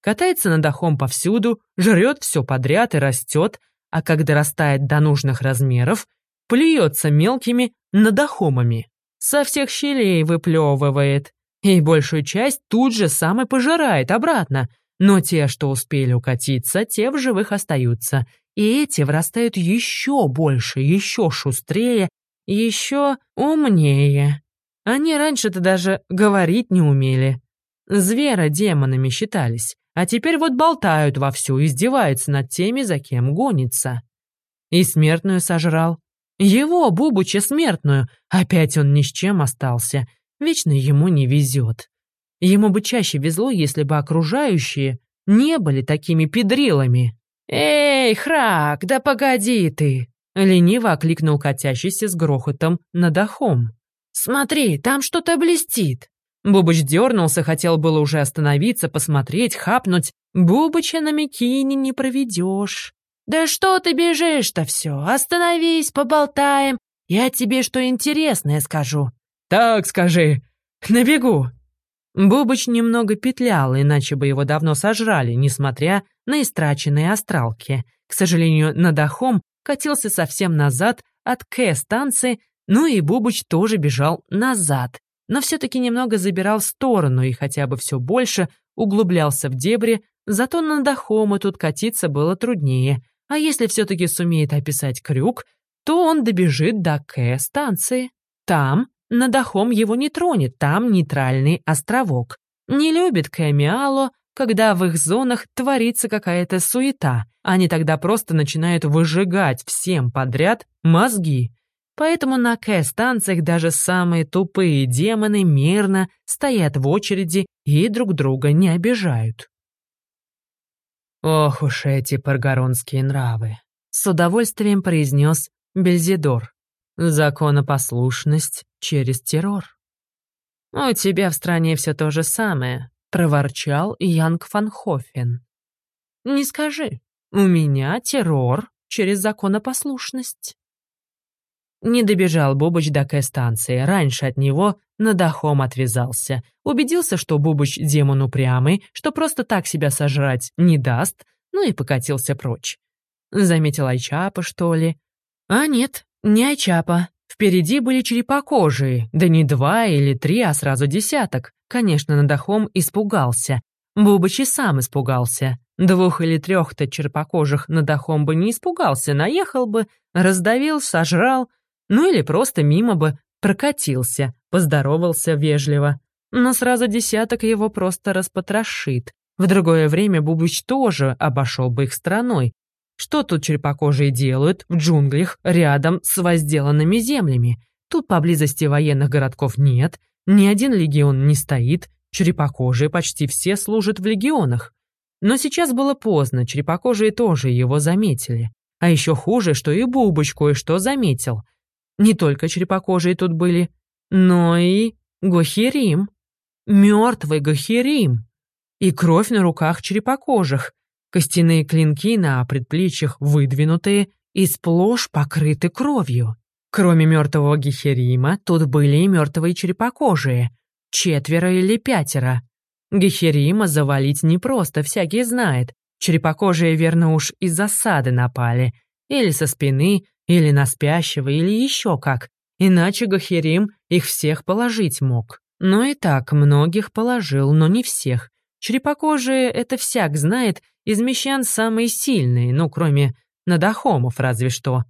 Катается надохом повсюду, жрет все подряд и растет, а когда растает до нужных размеров, плюется мелкими надохомами. Со всех щелей выплевывает. И большую часть тут же сам и пожирает обратно. Но те, что успели укатиться, те в живых остаются. И эти вырастают еще больше, еще шустрее, еще умнее. Они раньше-то даже говорить не умели. Звера-демонами считались, а теперь вот болтают вовсю, издеваются над теми, за кем гонится. И смертную сожрал. Его, Бубуча, смертную. Опять он ни с чем остался. Вечно ему не везет. Ему бы чаще везло, если бы окружающие не были такими педрилами. «Эй, Храк, да погоди ты!» Лениво окликнул катящийся с грохотом над охом. «Смотри, там что-то блестит!» Бубыч дернулся, хотел было уже остановиться, посмотреть, хапнуть. Бубыча на Микине не проведешь. «Да что ты бежишь-то все? Остановись, поболтаем. Я тебе что интересное скажу». «Так скажи, на бегу». Бубыч немного петлял, иначе бы его давно сожрали, несмотря на истраченные астралки. К сожалению, над охом катился совсем назад от К-станции, ну и Бубыч тоже бежал назад, но все-таки немного забирал в сторону и хотя бы все больше углублялся в дебри, зато на Дахома тут катиться было труднее, а если все-таки сумеет описать крюк, то он добежит до К-станции. Там на Дахом его не тронет, там нейтральный островок. Не любит Кэмиало, когда в их зонах творится какая-то суета. Они тогда просто начинают выжигать всем подряд мозги. Поэтому на К-станциях даже самые тупые демоны мирно стоят в очереди и друг друга не обижают. «Ох уж эти паргоронские нравы!» — с удовольствием произнес Бельзидор. «Законопослушность через террор». «У тебя в стране все то же самое», — проворчал Янг Фанхофен. «Не скажи, у меня террор через законопослушность». Не добежал Бубыч до К-станции, раньше от него на Дахом отвязался. Убедился, что Бубыч демон упрямый, что просто так себя сожрать не даст, ну и покатился прочь. Заметил Айчапа, что ли? А нет, не Айчапа. Впереди были черепокожие, да не два или три, а сразу десяток. Конечно, Надахом испугался. Бубыч сам испугался. Двух или трех-то черпокожих Надахом бы не испугался, наехал бы, раздавил, сожрал, ну или просто мимо бы прокатился, поздоровался вежливо. Но сразу десяток его просто распотрошит. В другое время Бубыч тоже обошел бы их стороной. Что тут черепокожие делают в джунглях рядом с возделанными землями? Тут поблизости военных городков нет, ни один легион не стоит, черепокожие почти все служат в легионах. Но сейчас было поздно, черепокожие тоже его заметили. А еще хуже, что и Бубыч кое-что заметил. Не только черепокожие тут были, но и Гохерим. Мертвый Гохерим. И кровь на руках черепокожих, костяные клинки на предплечьях выдвинутые и сплошь покрыты кровью. Кроме мертвого Гехерима, тут были и мертвые черепокожие, четверо или пятеро. Гехерима завалить непросто, всякий знает. Черепокожие, верно уж, из засады напали. Или со спины, или на спящего, или еще как. Иначе Гахерим их всех положить мог. Но и так многих положил, но не всех. Черепокожие — это всяк знает, из мещан самые сильные, ну, кроме надохомов разве что.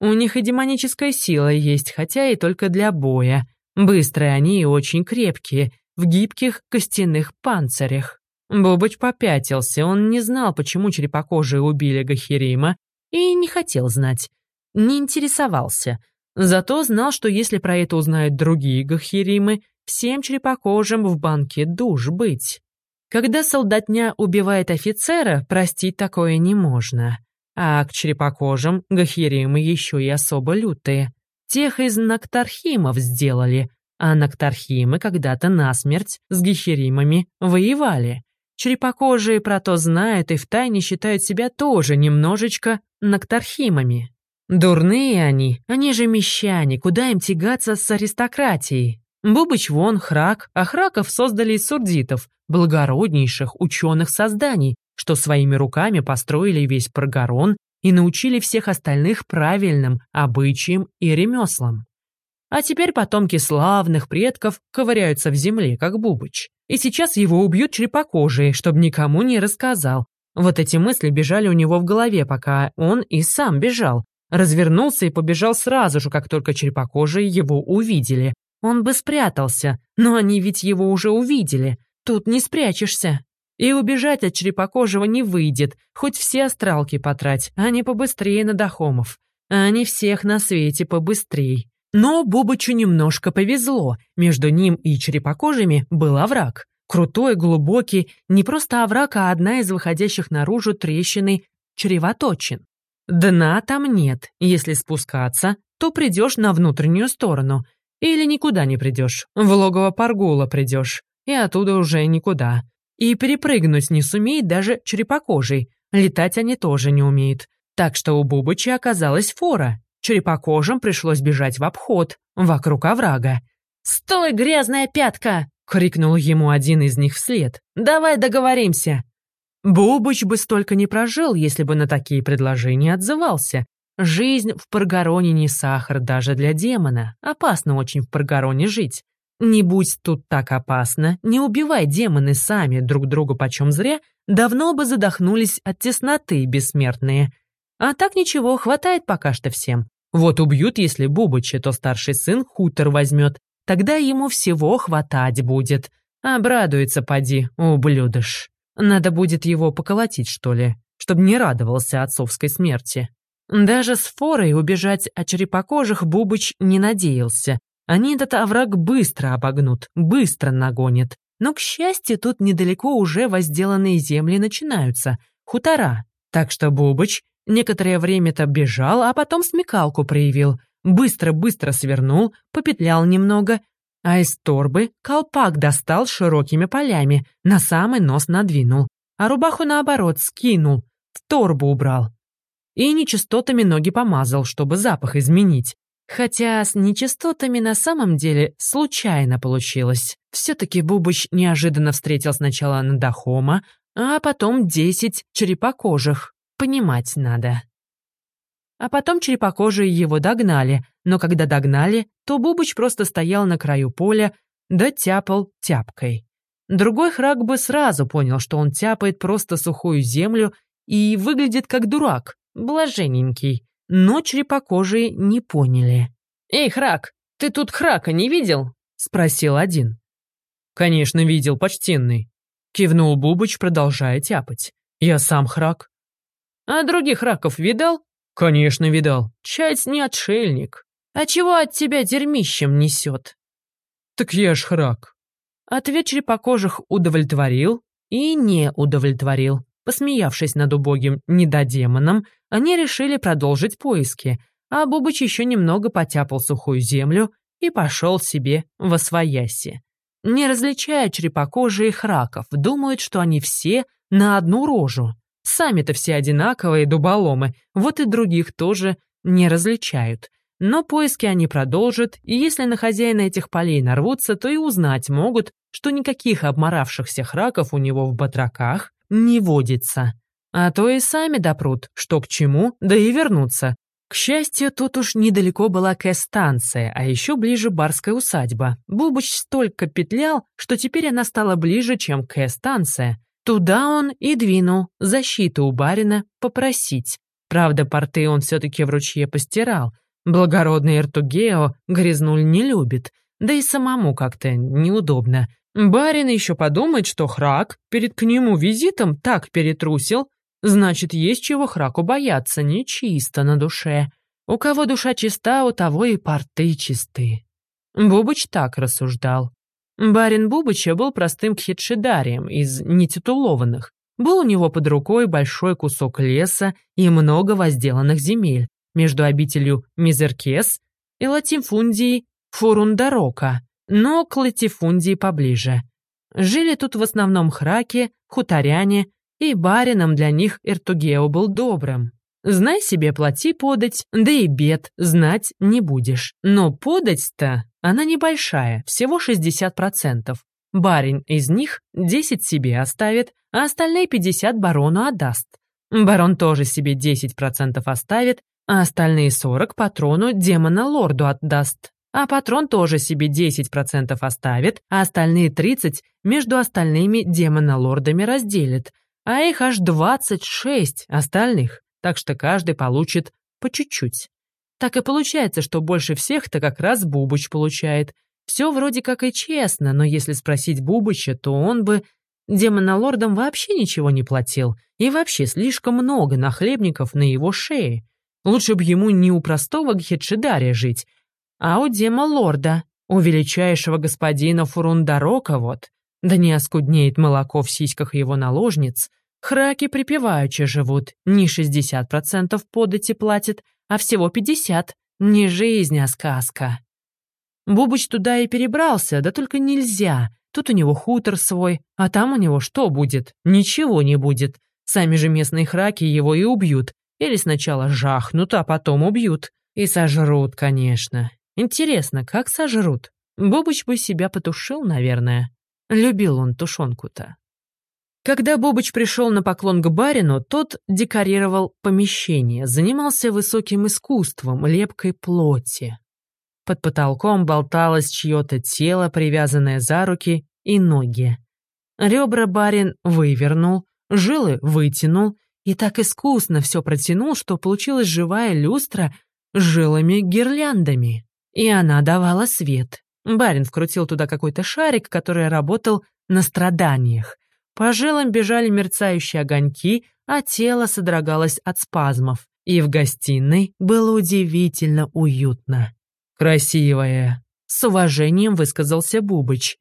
У них и демоническая сила есть, хотя и только для боя. Быстрые они и очень крепкие, в гибких костяных панцирях. Бобыч попятился, он не знал, почему черепокожие убили Гахирима, и не хотел знать. Не интересовался. Зато знал, что если про это узнают другие Гахиримы, всем черепокожим в банке душ быть. Когда солдатня убивает офицера, простить такое не можно. А к черепокожим Гахиримы еще и особо лютые. Тех из Нактархимов сделали, а Нактархимы когда-то насмерть с Гахиримами воевали. Черепокожие про то знают и втайне считают себя тоже немножечко Нактархимами. Дурные они, они же мещане, куда им тягаться с аристократией? Бубыч вон храк, а храков создали из сурдитов, благороднейших ученых созданий, что своими руками построили весь Прогорон и научили всех остальных правильным обычаям и ремеслам. А теперь потомки славных предков ковыряются в земле, как Бубыч. И сейчас его убьют черепокожие, чтобы никому не рассказал. Вот эти мысли бежали у него в голове, пока он и сам бежал. Развернулся и побежал сразу же, как только черепокожие его увидели, он бы спрятался, но они ведь его уже увидели. Тут не спрячешься. И убежать от черепокожего не выйдет, хоть все астралки потрать, они побыстрее на Дахомов. Они всех на свете побыстрей. Но Бубычу немножко повезло. Между ним и черепокожими был овраг. Крутой, глубокий, не просто овраг, а одна из выходящих наружу трещины чревоточин. Дна там нет. Если спускаться, то придешь на внутреннюю сторону. Или никуда не придешь, в логово Паргула придешь, и оттуда уже никуда. И перепрыгнуть не сумеет даже черепокожий, летать они тоже не умеют. Так что у Бубыча оказалась фора. Черепокожим пришлось бежать в обход, вокруг оврага. «Стой, грязная пятка!» — крикнул ему один из них вслед. «Давай договоримся!» Бубыч бы столько не прожил, если бы на такие предложения отзывался. Жизнь в Паргароне не сахар даже для демона. Опасно очень в Паргароне жить. Не будь тут так опасно, не убивай демоны сами друг друга почем зря, давно бы задохнулись от тесноты бессмертные. А так ничего, хватает пока что всем. Вот убьют, если Бубыча, то старший сын хутор возьмет. Тогда ему всего хватать будет. Обрадуется, поди, ублюдыш. Надо будет его поколотить, что ли, чтобы не радовался отцовской смерти. Даже с форой убежать от черепокожих Бубыч не надеялся. Они этот овраг быстро обогнут, быстро нагонят. Но, к счастью, тут недалеко уже возделанные земли начинаются, хутора. Так что Бубыч некоторое время-то бежал, а потом смекалку проявил. Быстро-быстро свернул, попетлял немного, а из торбы колпак достал широкими полями, на самый нос надвинул, а рубаху наоборот скинул, в торбу убрал и нечистотами ноги помазал, чтобы запах изменить. Хотя с нечистотами на самом деле случайно получилось. Все-таки Бубыч неожиданно встретил сначала Надахома, а потом десять черепокожих. Понимать надо. А потом черепокожие его догнали, но когда догнали, то Бубыч просто стоял на краю поля, да тяпал тяпкой. Другой храк бы сразу понял, что он тяпает просто сухую землю и выглядит как дурак, блаженненький, но черепокожие не поняли. «Эй, Храк, ты тут Храка не видел?» — спросил один. «Конечно, видел, почтенный», — кивнул Бубыч, продолжая тяпать. «Я сам Храк». «А других Раков видал?» «Конечно, видал. Чать не отшельник». «А чего от тебя дерьмищем несет?» «Так я ж Храк». Ответ черепокожих удовлетворил и не удовлетворил. Посмеявшись над убогим недодемоном, они решили продолжить поиски, а Бубыч еще немного потяпал сухую землю и пошел себе во свояси. Не различая черепокожих раков, думают, что они все на одну рожу. Сами-то все одинаковые дуболомы, вот и других тоже не различают. Но поиски они продолжат, и если на хозяина этих полей нарвутся, то и узнать могут, что никаких обморавшихся храков у него в батраках не водится. А то и сами допрут, что к чему, да и вернутся. К счастью, тут уж недалеко была Кэ-станция, а еще ближе барская усадьба. Бубыч столько петлял, что теперь она стала ближе, чем Кэ-станция. Туда он и двинул защиту у барина попросить. Правда, порты он все-таки в ручье постирал. Благородный Эртугео грязнуль не любит, да и самому как-то неудобно. Барин еще подумает, что Храк перед к нему визитом так перетрусил, значит, есть чего Храку бояться, нечисто на душе. У кого душа чиста, у того и порты чисты. Бубыч так рассуждал. Барин Бубыча был простым кхитшидарием из нетитулованных. Был у него под рукой большой кусок леса и много возделанных земель между обителью Мизеркес и латифундией Фурундарока, но к латифундии поближе. Жили тут в основном храки, хуторяне, и барином для них Эртугео был добрым. Знай себе, плати подать, да и бед знать не будешь. Но подать-то она небольшая, всего 60%. Барин из них 10 себе оставит, а остальные 50 барону отдаст. Барон тоже себе 10% оставит, а остальные 40 патрону демона-лорду отдаст. А патрон тоже себе 10% оставит, а остальные 30 между остальными демона-лордами разделит. А их аж 26 остальных так что каждый получит по чуть-чуть. Так и получается, что больше всех-то как раз Бубыч получает. Все вроде как и честно, но если спросить Бубыча, то он бы демонолордам вообще ничего не платил. И вообще слишком много нахлебников на его шее. Лучше бы ему не у простого Гхедшидария жить, а у демолорда, у величайшего господина Фурундарока вот. Да не оскуднеет молоко в сиськах его наложниц — Храки припеваючи живут, не 60% подати платят, а всего 50%. Не жизнь, а сказка. Бубыч туда и перебрался, да только нельзя. Тут у него хутор свой, а там у него что будет? Ничего не будет. Сами же местные храки его и убьют. Или сначала жахнут, а потом убьют. И сожрут, конечно. Интересно, как сожрут? Бубыч бы себя потушил, наверное. Любил он тушенку-то. Когда Бобыч пришел на поклон к барину, тот декорировал помещение, занимался высоким искусством, лепкой плоти. Под потолком болталось чье-то тело, привязанное за руки и ноги. Ребра барин вывернул, жилы вытянул и так искусно все протянул, что получилась живая люстра с жилами-гирляндами. И она давала свет. Барин вкрутил туда какой-то шарик, который работал на страданиях. По жилам бежали мерцающие огоньки, а тело содрогалось от спазмов. И в гостиной было удивительно уютно. «Красивая!» — с уважением высказался Бубыч.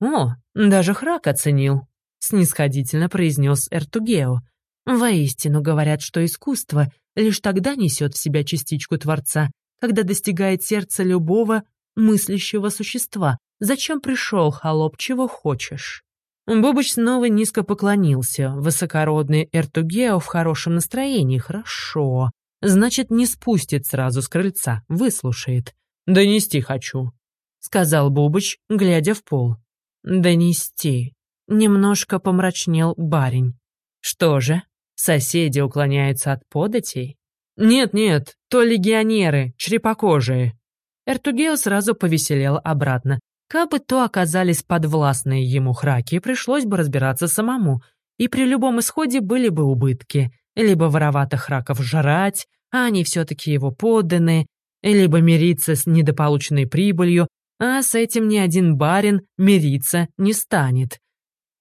«О, даже Храк оценил», — снисходительно произнес Эртугео. «Воистину говорят, что искусство лишь тогда несет в себя частичку Творца, когда достигает сердца любого мыслящего существа. Зачем пришел, холоп, чего хочешь?» Бобыч снова низко поклонился. Высокородный Эртугео в хорошем настроении. Хорошо. Значит, не спустит сразу с крыльца, выслушает. «Донести хочу», — сказал Бубыч, глядя в пол. «Донести». Немножко помрачнел барин. «Что же, соседи уклоняются от податей?» «Нет-нет, то легионеры, черепокожие». Эртугео сразу повеселел обратно. Кабы то оказались подвластные ему храки, пришлось бы разбираться самому, и при любом исходе были бы убытки. Либо воровато храков жрать, а они все-таки его подданные, либо мириться с недополученной прибылью, а с этим ни один барин мириться не станет,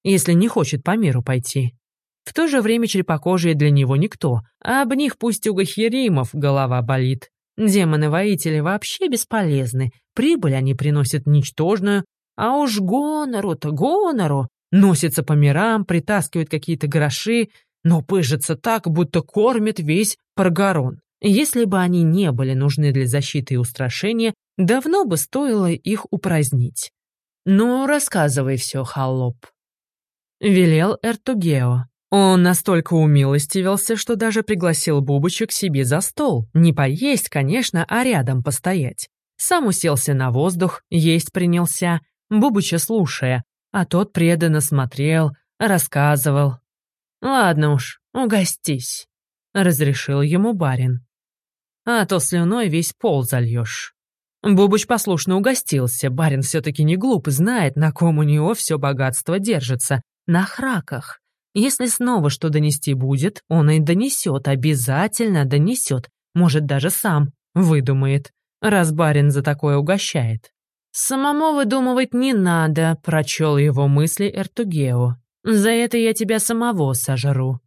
если не хочет по миру пойти. В то же время черепокожие для него никто, а об них пусть у гахеримов голова болит. Демоны-воители вообще бесполезны, прибыль они приносят ничтожную, а уж гонору-то гонору. Носятся по мирам, притаскивают какие-то гроши, но пыжатся так, будто кормят весь Паргарон. Если бы они не были нужны для защиты и устрашения, давно бы стоило их упразднить. «Ну, рассказывай все, холоп», — велел Эртугео. Он настолько умилостивился, что даже пригласил Бубыча к себе за стол. Не поесть, конечно, а рядом постоять. Сам уселся на воздух, есть принялся, Бубыча слушая, а тот преданно смотрел, рассказывал. «Ладно уж, угостись», — разрешил ему барин. «А то слюной весь пол зальешь». Бубыч послушно угостился, барин все-таки не глуп знает, на ком у него все богатство держится, на храках. Если снова что донести будет, он и донесет, обязательно донесет, может, даже сам выдумает, раз барин за такое угощает. «Самому выдумывать не надо», — прочел его мысли Эртугео. «За это я тебя самого сожру».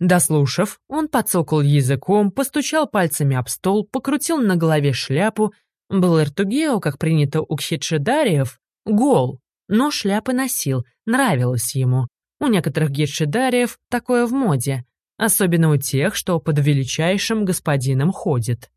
Дослушав, он подсокал языком, постучал пальцами об стол, покрутил на голове шляпу. Был Эртугео, как принято у кхетшедариев, гол, но шляпы носил, нравилось ему. У некоторых гетшедариев такое в моде, особенно у тех, что под величайшим господином ходит.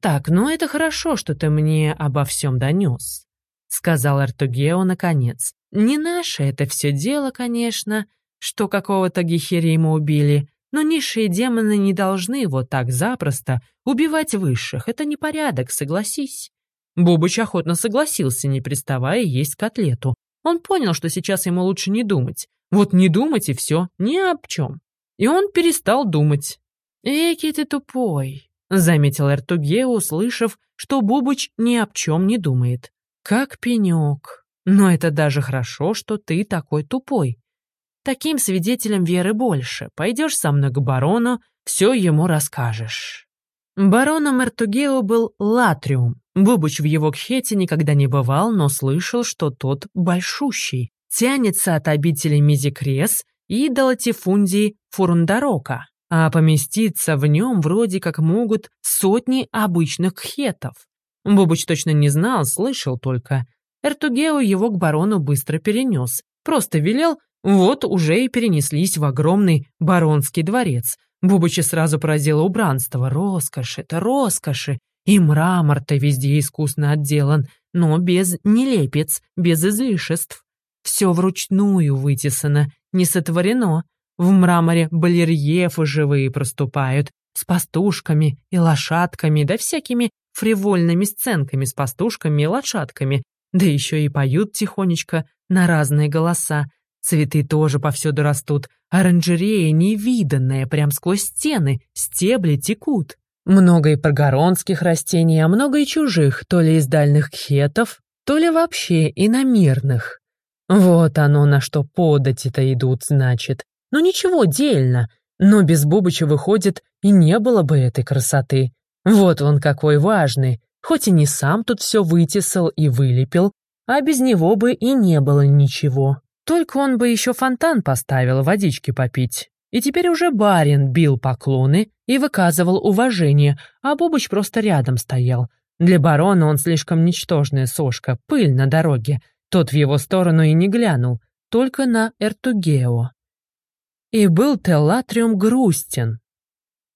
«Так, ну это хорошо, что ты мне обо всем донес», — сказал Эртугео наконец. «Не наше это все дело, конечно, что какого-то Гехерима убили, но низшие демоны не должны вот так запросто убивать высших. Это не порядок, согласись». Бубыч охотно согласился, не приставая есть котлету. Он понял, что сейчас ему лучше не думать. Вот не думать и все, ни об чем. И он перестал думать. «Эки ты тупой», — заметил Эртуге, услышав, что Бубыч ни об чем не думает. «Как пенек. Но это даже хорошо, что ты такой тупой. Таким свидетелем веры больше. Пойдешь со мной к барону, все ему расскажешь». Бароном Эртугео был Латриум. Бубыч в его кхете никогда не бывал, но слышал, что тот большущий. Тянется от обители Мизикрес и до латифундии Фурундарока, а поместиться в нем вроде как могут сотни обычных кхетов. Бубыч точно не знал, слышал только. Эртугео его к барону быстро перенес. Просто велел, вот уже и перенеслись в огромный баронский дворец. Бубыча сразу поразило убранство. Роскошь это роскоши. И мрамор-то везде искусно отделан, но без нелепец, без излишеств. Все вручную вытесано, не сотворено. В мраморе балерьефы живые проступают, с пастушками и лошадками, да всякими фривольными сценками с пастушками и лошадками, да еще и поют тихонечко на разные голоса. Цветы тоже повсюду растут, оранжерея невиданная, прям сквозь стены, стебли текут. Много и прогоронских растений, а много и чужих, то ли из дальних кхетов, то ли вообще иномирных. Вот оно на что подати-то идут, значит. Ну ничего, дельно. Но без Бубыча, выходит, и не было бы этой красоты. Вот он какой важный. Хоть и не сам тут все вытесал и вылепил, а без него бы и не было ничего. Только он бы еще фонтан поставил водички попить. И теперь уже барин бил поклоны и выказывал уважение, а Бубыч просто рядом стоял. Для барона он слишком ничтожная сошка, пыль на дороге. Тот в его сторону и не глянул, только на Эртугео. И был Теллатриум грустен,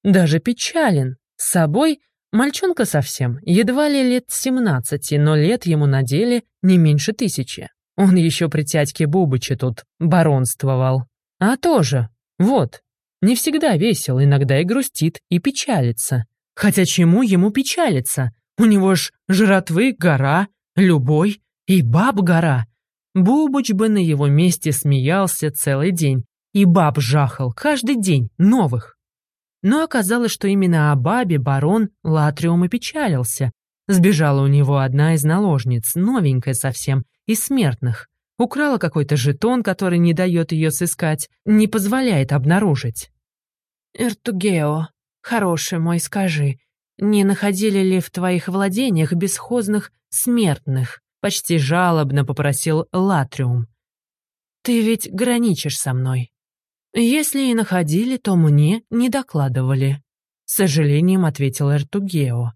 даже печален. С собой мальчонка совсем, едва ли лет семнадцати, но лет ему на деле не меньше тысячи. Он еще при тядьке Бубыче тут баронствовал. А тоже, вот, не всегда весел, иногда и грустит, и печалится. Хотя чему ему печалиться? У него ж жратвы гора, любой и баб гора. Бубыч бы на его месте смеялся целый день, и баб жахал каждый день новых. Но оказалось, что именно о бабе барон Латриум и печалился. Сбежала у него одна из наложниц, новенькая совсем, из смертных. Украла какой-то жетон, который не дает ее сыскать, не позволяет обнаружить. «Эртугео, хороший мой, скажи, не находили ли в твоих владениях бесхозных смертных?» Почти жалобно попросил Латриум. «Ты ведь граничишь со мной. Если и находили, то мне не докладывали», — с сожалением ответил Эртугео.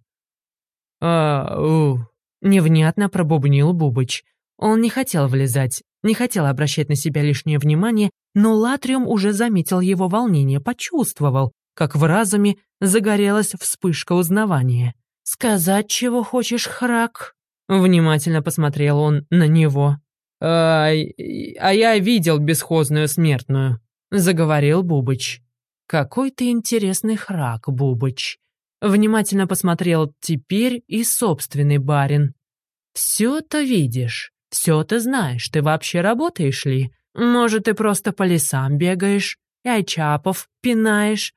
«А, у...» — невнятно пробубнил Бубыч. Он не хотел влезать, не хотел обращать на себя лишнее внимание, но Латриум уже заметил его волнение, почувствовал, как в разуме загорелась вспышка узнавания. «Сказать, чего хочешь, Храк?» Внимательно посмотрел он на него. «А, а я видел бесхозную смертную», — заговорил Бубыч. «Какой ты интересный Храк, Бубыч!» Внимательно посмотрел теперь и собственный барин. «Все-то видишь. Все ты знаешь, ты вообще работаешь ли? Может, ты просто по лесам бегаешь и айчапов пинаешь?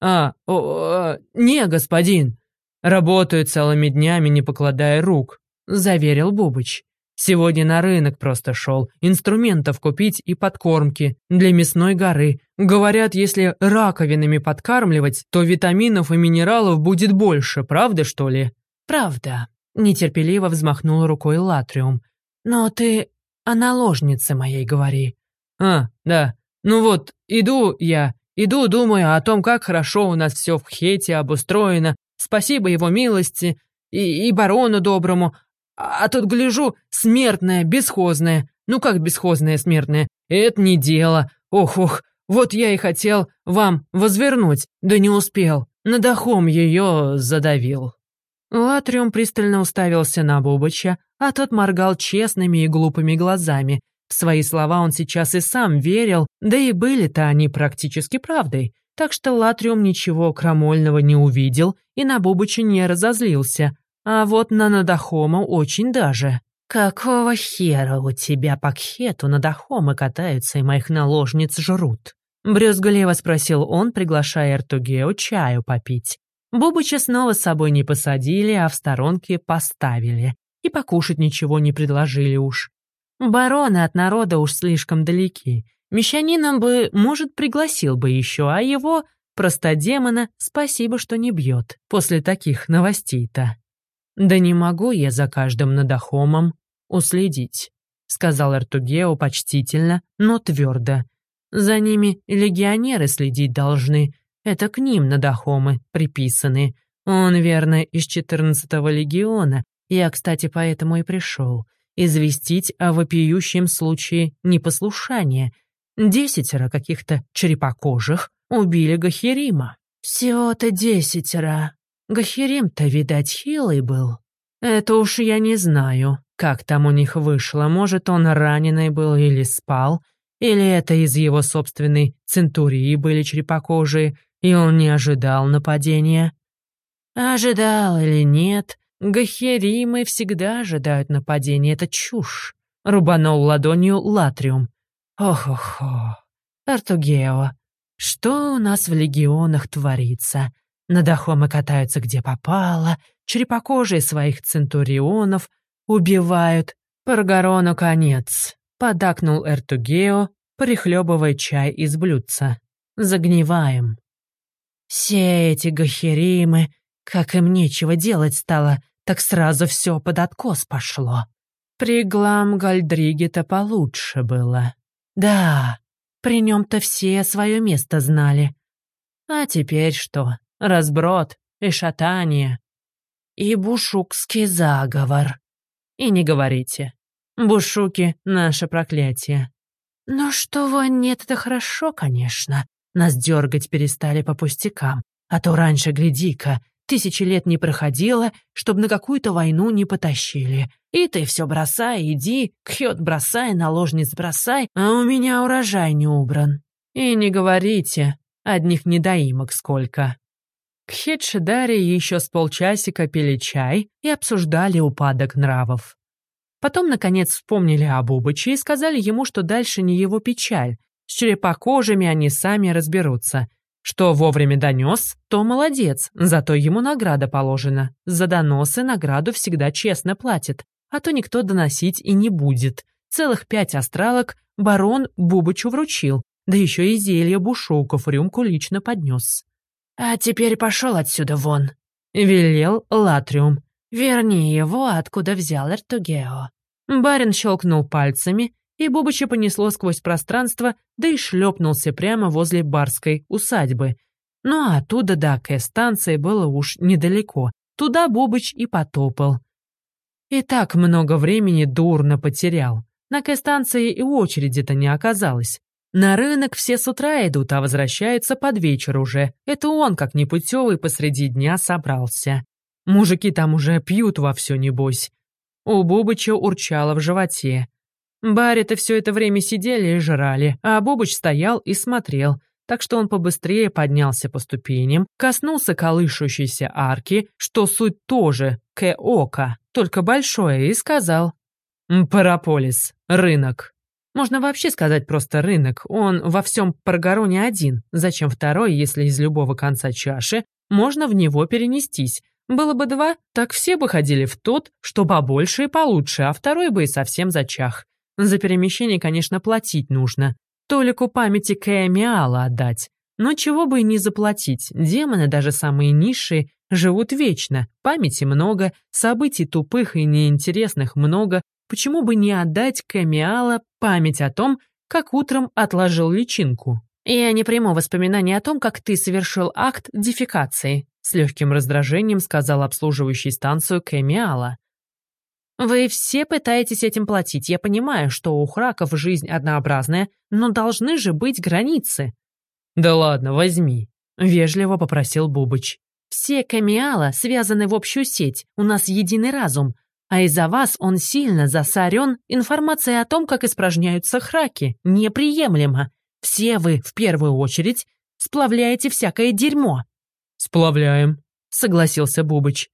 А, о, о, не, господин. Работаю целыми днями, не покладая рук, заверил Бубыч. Сегодня на рынок просто шел, инструментов купить и подкормки для мясной горы. Говорят, если раковинами подкармливать, то витаминов и минералов будет больше, правда, что ли? Правда. Нетерпеливо взмахнул рукой Латриум. Но ты о наложнице моей говори. А, да. Ну вот, иду я, иду, думаю о том, как хорошо у нас все в Хете обустроено. Спасибо его милости и, и барону доброму, а тут, гляжу, смертная, бесхозная. Ну как бесхозная смертная? Это не дело. Ох-ох, вот я и хотел вам возвернуть, да не успел. На дохом ее задавил». Латриум пристально уставился на Бубыча, а тот моргал честными и глупыми глазами. В свои слова он сейчас и сам верил, да и были-то они практически правдой. Так что Латриум ничего крамольного не увидел и на Бубыча не разозлился, а вот на Надахома очень даже. «Какого хера у тебя по кхету Надахомы катаются и моих наложниц жрут?» Брюзгливо спросил он, приглашая Эртугео чаю попить. Бубыча снова с собой не посадили, а в сторонке поставили. И покушать ничего не предложили уж. Бароны от народа уж слишком далеки. Мещанина бы, может, пригласил бы еще, а его, простодемона, спасибо, что не бьет после таких новостей-то. «Да не могу я за каждым надохомом уследить», — сказал Артугео почтительно, но твердо. «За ними легионеры следить должны. Это к ним надохомы приписаны. Он, верно, из 14-го легиона. Я, кстати, поэтому и пришел. Известить о вопиющем случае непослушания. Десятеро каких-то черепокожих убили Гахерима. Всего-то десятеро, Гахерим-то, видать, хилый был. Это уж я не знаю, как там у них вышло. Может, он раненый был или спал, или это из его собственной центурии были черепокожие, и он не ожидал нападения. Ожидал или нет, Гахеримы всегда ожидают нападения, это чушь. Рубанул ладонью Латриум. Ох-охо, Артугео, что у нас в легионах творится? Надахомы катаются где попало, черепокожие своих центурионов убивают. Паргарону конец. Подакнул Эртугео, прихлебывая чай из блюдца. Загниваем. Все эти гахеримы, как им нечего делать стало, так сразу все под откос пошло. При Глам Гальдриге-то получше было. Да, при нем-то все свое место знали. А теперь что? Разброд и шатание. И бушукский заговор. И не говорите. Бушуки — наше проклятие. Но что вы нет, это хорошо, конечно. Нас дергать перестали по пустякам. А то раньше, гляди-ка, тысячи лет не проходило, чтобы на какую-то войну не потащили. И ты все бросай, иди, кхет бросай, наложниц бросай, а у меня урожай не убран. И не говорите, одних недоимок сколько. К Хедшидаре еще с полчасика пили чай и обсуждали упадок нравов. Потом, наконец, вспомнили об Убыче и сказали ему, что дальше не его печаль. С черепокожими они сами разберутся. Что вовремя донес, то молодец, зато ему награда положена. За доносы награду всегда честно платят, а то никто доносить и не будет. Целых пять астралок барон Бубычу вручил, да еще и зелье бушуков рюмку лично поднес. «А теперь пошел отсюда вон», — велел Латриум. «Верни его, откуда взял Эртугео». Барин щелкнул пальцами, и Бубыча понесло сквозь пространство, да и шлепнулся прямо возле барской усадьбы. Ну а оттуда до К-станции было уж недалеко. Туда Бубыч и потопал. И так много времени дурно потерял. На К-станции и очереди-то не оказалось. На рынок все с утра идут, а возвращаются под вечер уже. Это он, как непутевый, посреди дня собрался. Мужики там уже пьют во все небось. У Бубыча урчало в животе. Баре-то все это время сидели и жрали, а Бубыч стоял и смотрел, так что он побыстрее поднялся по ступеням, коснулся колышущейся арки, что суть тоже К-ока, только большое, и сказал «Параполис, рынок». Можно вообще сказать просто рынок. Он во всем Паргароне один. Зачем второй, если из любого конца чаши можно в него перенестись? Было бы два, так все бы ходили в тот, что побольше и получше, а второй бы и совсем зачах. За перемещение, конечно, платить нужно. Толику памяти Кээмиала отдать. Но чего бы и не заплатить, демоны, даже самые низшие, живут вечно, памяти много, событий тупых и неинтересных много, почему бы не отдать Кэмиала память о том, как утром отложил личинку? «Я не приму воспоминания о том, как ты совершил акт дефекации», с легким раздражением сказал обслуживающий станцию Кэмиала. «Вы все пытаетесь этим платить. Я понимаю, что у храков жизнь однообразная, но должны же быть границы». «Да ладно, возьми», — вежливо попросил Бубыч. «Все камиала связаны в общую сеть, у нас единый разум, а из-за вас он сильно засорен информацией о том, как испражняются храки. Неприемлемо. Все вы, в первую очередь, сплавляете всякое дерьмо». «Сплавляем», — согласился Бубыч.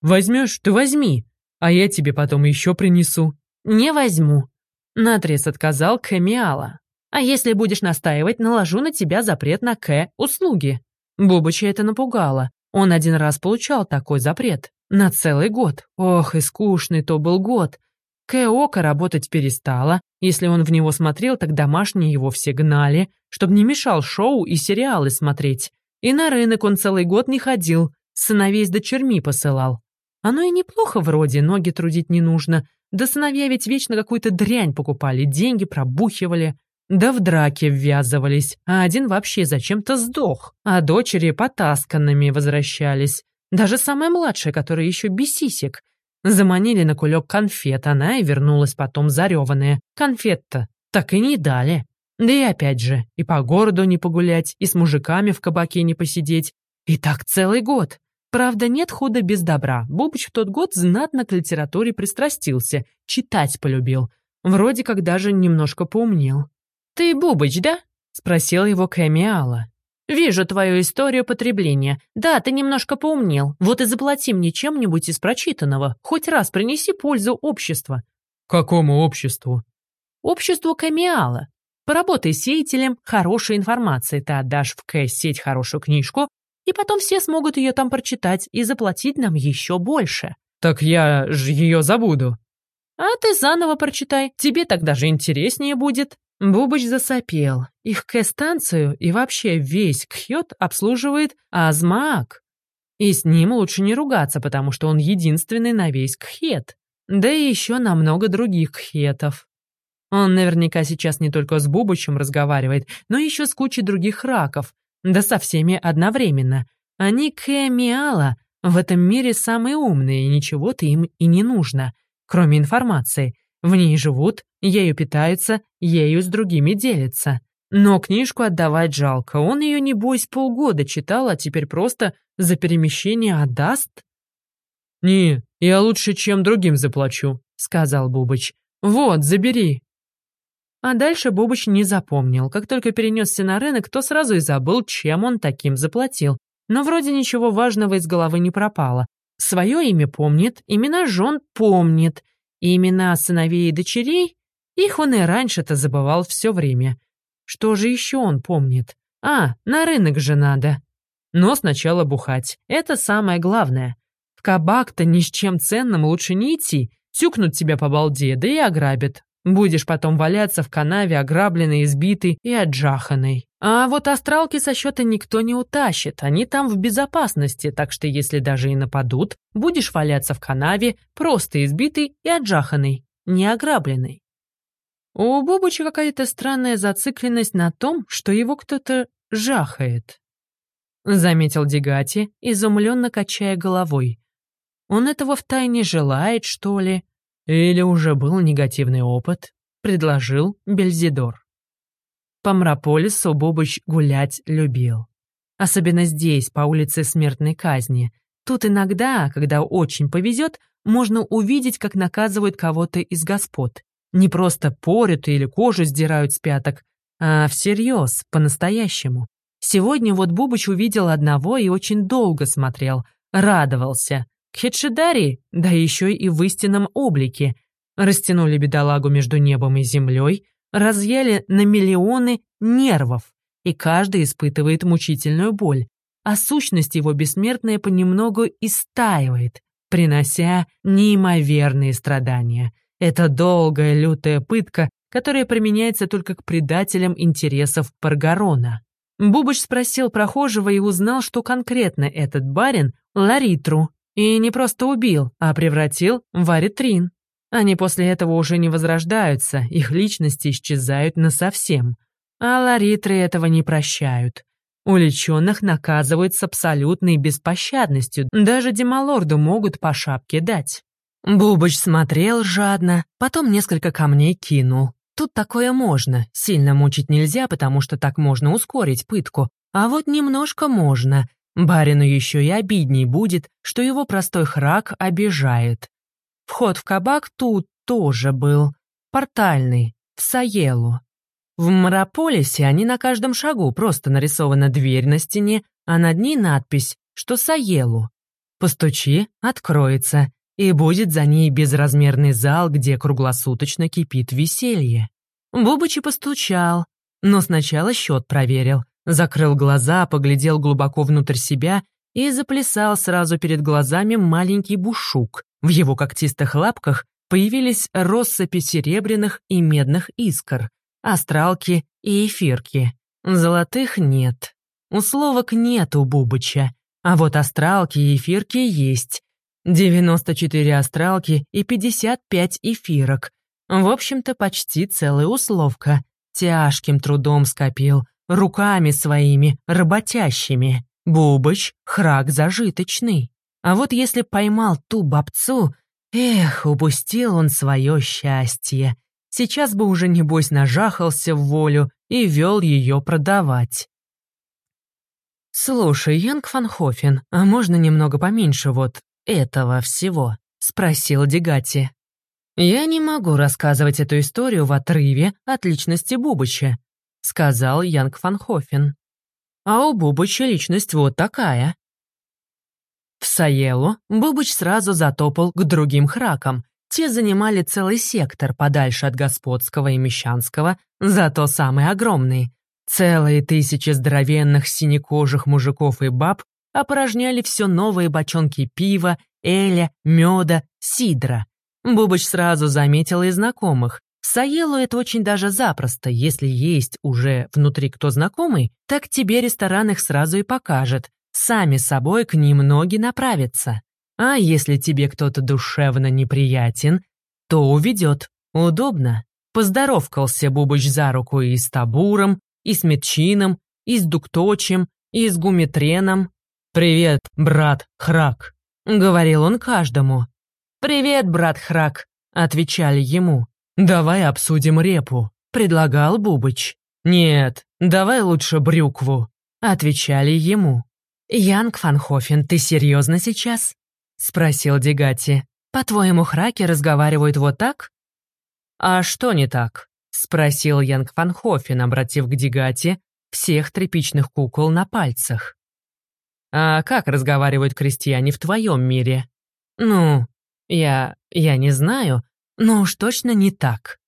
«Возьмешь, ты возьми, а я тебе потом еще принесу». «Не возьму», — наотрез отказал Камиала. А если будешь настаивать, наложу на тебя запрет на К услуги». Бубыча это напугало. Он один раз получал такой запрет. На целый год. Ох, и скучный то был год. К око работать перестала. Если он в него смотрел, так домашние его все гнали, чтобы не мешал шоу и сериалы смотреть. И на рынок он целый год не ходил, сыновей с дочерьми посылал. Оно и неплохо вроде, ноги трудить не нужно. Да сыновья ведь вечно какую-то дрянь покупали, деньги пробухивали. Да в драке ввязывались, а один вообще зачем-то сдох, а дочери потасканными возвращались. Даже самая младшая, которая еще бесисик. Заманили на кулек конфет, она и вернулась потом зареванная. Конфет-то так и не дали. Да и опять же, и по городу не погулять, и с мужиками в кабаке не посидеть. И так целый год. Правда, нет худа без добра. Бубыч в тот год знатно к литературе пристрастился, читать полюбил. Вроде как даже немножко поумнел. «Ты Бубыч, да?» — спросил его Кэмиала. «Вижу твою историю потребления. Да, ты немножко поумнел. Вот и заплати мне чем-нибудь из прочитанного. Хоть раз принеси пользу обществу». «Какому обществу?» «Обществу Кэмиала. Поработай сеятелем хорошей информации. Ты отдашь в Кэс-сеть хорошую книжку, и потом все смогут ее там прочитать и заплатить нам еще больше». «Так я же ее забуду». «А ты заново прочитай. Тебе тогда же интереснее будет». Бубыч засопел. Их К-станцию и вообще весь Кхёт обслуживает Азмаак. И с ним лучше не ругаться, потому что он единственный на весь Кхет. Да и еще на много других Кхетов. Он наверняка сейчас не только с Бубычем разговаривает, но еще с кучей других раков. Да со всеми одновременно. Они Кэмиала в этом мире самые умные, и ничего-то им и не нужно, кроме информации. В ней живут, ею питаются, ею с другими делятся. Но книжку отдавать жалко, он ее, небось, полгода читал, а теперь просто за перемещение отдаст? «Не, я лучше, чем другим заплачу», — сказал Бубыч. «Вот, забери». А дальше Бубыч не запомнил. Как только перенесся на рынок, то сразу и забыл, чем он таким заплатил. Но вроде ничего важного из головы не пропало. Свое имя помнит, имена жен помнит, и имена сыновей и дочерей, их он и раньше-то забывал все время. Что же еще он помнит? А, на рынок же надо. Но сначала бухать. Это самое главное. В кабак-то ни с чем ценным лучше не идти. Тюкнут тебя по балде, да и ограбят. Будешь потом валяться в канаве, ограбленный, избитый и отжаханный. А вот астралки со счета никто не утащит, они там в безопасности, так что если даже и нападут, будешь валяться в канаве, просто избитый и отжаханный, не ограбленный. У Бобыча какая-то странная зацикленность на том, что его кто-то жахает. Заметил Дегати, изумленно качая головой. Он этого втайне желает, что ли? Или уже был негативный опыт, предложил Бельзидор. По Мраполису Бобыч гулять любил. Особенно здесь, по улице Смертной Казни. Тут иногда, когда очень повезет, можно увидеть, как наказывают кого-то из господ. Не просто порют или кожу сдирают с пяток, а всерьез, по-настоящему. Сегодня вот Бубыч увидел одного и очень долго смотрел, радовался. Хедшидари, да еще и в истинном облике, растянули бедолагу между небом и землей, разъяли на миллионы нервов, и каждый испытывает мучительную боль. а сущность его бессмертная понемногу истаивает, принося неимоверные страдания. Это долгая лютая пытка, которая применяется только к предателям интересов Паргарона. Бубыч спросил прохожего и узнал, что конкретно этот барин — Ларитру. И не просто убил, а превратил в Аритрин. Они после этого уже не возрождаются, их личности исчезают насовсем. А Ларитры этого не прощают. Уличенных наказывают с абсолютной беспощадностью, даже демалорду могут по шапке дать. Бубыч смотрел жадно, потом несколько камней кинул. Тут такое можно, сильно мучить нельзя, потому что так можно ускорить пытку, а вот немножко можно. Барину еще и обидней будет, что его простой храк обижает. Вход в кабак тут тоже был. Портальный, в Саелу. В Марополисе они на каждом шагу просто нарисована дверь на стене, а над ней надпись, что Саелу. Постучи, откроется и будет за ней безразмерный зал, где круглосуточно кипит веселье. Бубычи постучал, но сначала счет проверил, закрыл глаза, поглядел глубоко внутрь себя и заплясал сразу перед глазами маленький бушук. В его когтистых лапках появились россыпи серебряных и медных искр, астралки и эфирки. Золотых нет. Условок нет у Бубыча, а вот астралки и эфирки есть, 94 астралки и 55 эфирок. В общем-то, почти целая условка. Тяжким трудом скопил, руками своими, работящими. Бубыч — храк зажиточный. А вот если поймал ту бабцу, эх, упустил он свое счастье. Сейчас бы уже, небось, нажахался в волю и вел ее продавать. «Слушай, Янг Фанхофен, а можно немного поменьше вот этого всего?» — спросил Дегати. «Я не могу рассказывать эту историю в отрыве от личности Бубыча», — сказал Янг Фанхофен. «А у Бубыча личность вот такая». В Саелу Бубыч сразу затопал к другим хракам. Те занимали целый сектор подальше от господского и мещанского, зато самый огромный. Целые тысячи здоровенных синекожих мужиков и баб опорожняли все новые бочонки пива, эля, меда, сидра. Бубыч сразу заметил и знакомых. Саелу это очень даже запросто. Если есть уже внутри кто знакомый, так тебе ресторан их сразу и покажет. Сами собой к ним ноги направятся. А если тебе кто-то душевно неприятен, то уведет. Удобно. Поздоровкался Бубыч за руку и с Табуром, и с Метчином, и с Дукточем, и с Гуметреном, «Привет, брат Храк», — говорил он каждому. «Привет, брат Храк», — отвечали ему. «Давай обсудим репу», — предлагал Бубыч. «Нет, давай лучше брюкву», — отвечали ему. «Янг Фанхофен, ты серьезно сейчас?» — спросил Дегати. «По-твоему, храки разговаривают вот так?» «А что не так?» — спросил Янг Фанхофен, обратив к Дегати всех тряпичных кукол на пальцах. А как разговаривают крестьяне в твоем мире? Ну, я... я не знаю, но уж точно не так.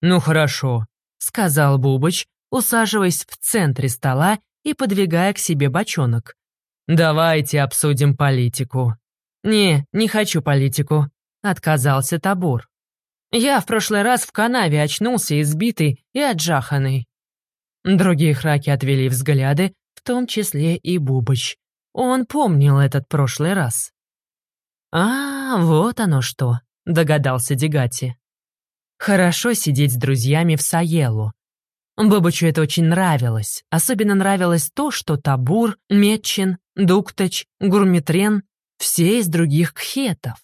Ну хорошо, сказал Бубыч, усаживаясь в центре стола и подвигая к себе бочонок. Давайте обсудим политику. Не, не хочу политику, отказался Табур. Я в прошлый раз в канаве очнулся избитый и отжаханный. Другие храки отвели взгляды, в том числе и Бубыч. Он помнил этот прошлый раз. «А, вот оно что», — догадался Дегати. «Хорошо сидеть с друзьями в Саелу. Бубычу это очень нравилось. Особенно нравилось то, что Табур, Метчин, Дуктач, Гурмитрен — все из других кхетов.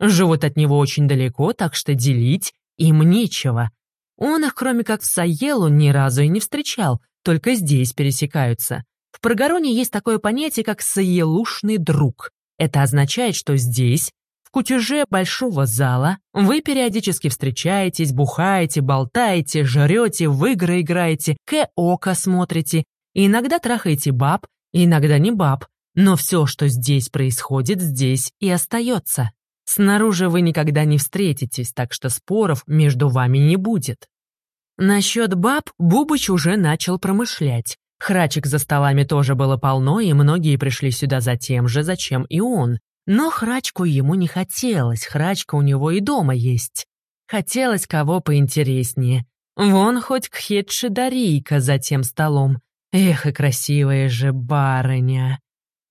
Живут от него очень далеко, так что делить им нечего. Он их, кроме как в Саелу, ни разу и не встречал, только здесь пересекаются. В Прогороне есть такое понятие, как «соелушный друг». Это означает, что здесь, кутеже большого зала, вы периодически встречаетесь, бухаете, болтаете, жрете, в игры играете, к-ока смотрите, и иногда трахаете баб, иногда не баб, но все, что здесь происходит, здесь и остается. Снаружи вы никогда не встретитесь, так что споров между вами не будет. Насчет баб Бубыч уже начал промышлять. Храчек за столами тоже было полно, и многие пришли сюда за тем же, зачем и он. Но храчку ему не хотелось, храчка у него и дома есть. Хотелось кого поинтереснее. Вон хоть Кхетши Дарийка за тем столом. Эх, и красивая же барыня.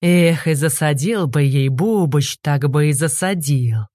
Эх, и засадил бы ей Бубыч, так бы и засадил.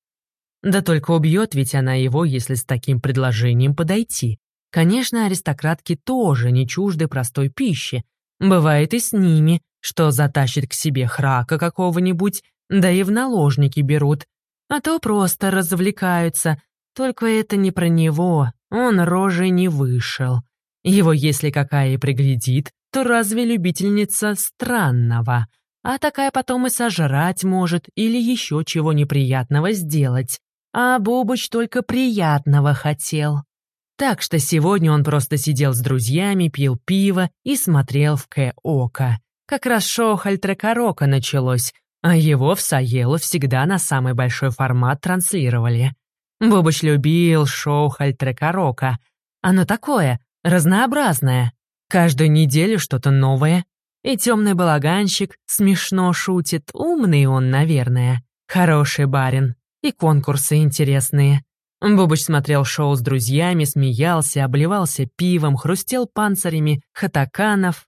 Да только убьет ведь она его, если с таким предложением подойти. Конечно, аристократки тоже не чужды простой пищи. Бывает и с ними, что затащит к себе храка какого-нибудь, да и в наложники берут. А то просто развлекаются. Только это не про него, он рожей не вышел. Его, если какая и приглядит, то разве любительница странного? А такая потом и сожрать может или еще чего неприятного сделать. А Бубыч только приятного хотел. Так что сегодня он просто сидел с друзьями, пил пиво и смотрел в К-Ока. Как раз шоу Хальтрекорока началось, а его в Саелу всегда на самый большой формат транслировали. Бубыч любил шоу Хальтрекорока. Оно такое, разнообразное. Каждую неделю что-то новое. И темный балаганщик смешно шутит, умный он, наверное. Хороший барин. И конкурсы интересные. Бубыч смотрел шоу с друзьями, смеялся, обливался пивом, хрустел панцирями хатаканов,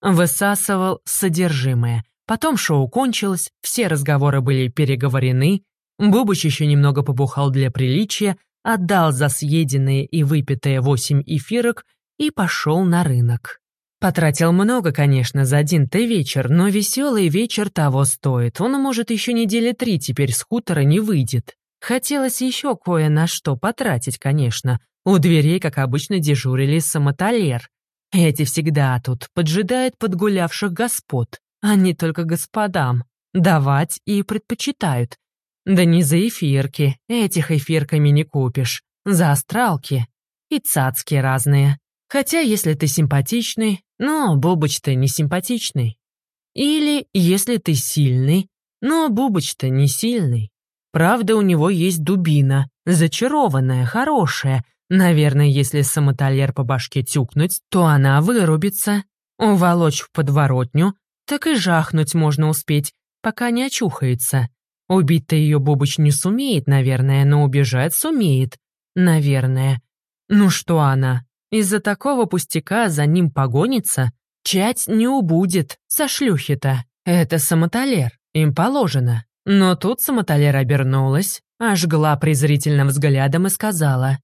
высасывал содержимое. Потом шоу кончилось, все разговоры были переговорены, Бубыч еще немного побухал для приличия, отдал за съеденные и выпитые восемь эфирок и пошел на рынок. Потратил много, конечно, за один-то вечер, но веселый вечер того стоит. Он, может, еще недели три теперь с хутора не выйдет. Хотелось еще кое на что потратить, конечно. У дверей, как обычно, дежурили самоталер. Эти всегда тут поджидают подгулявших господ, не только господам. Давать и предпочитают. Да не за эфирки, этих эфирками не купишь. За астралки. И цацки разные. Хотя, если ты симпатичный, но Бубыч-то не симпатичный. Или если ты сильный, но Бубыч-то не сильный. Правда, у него есть дубина, зачарованная, хорошая. Наверное, если самотольер по башке тюкнуть, то она вырубится. Уволочь в подворотню, так и жахнуть можно успеть, пока не очухается. Убить-то ее Бубыч не сумеет, наверное, но убежать сумеет. Наверное. Ну что она, из-за такого пустяка за ним погонится? Чать не убудет, со шлюхи-то. Это самотолер, им положено. Но тут самотолер обернулась, ожгла презрительным взглядом и сказала.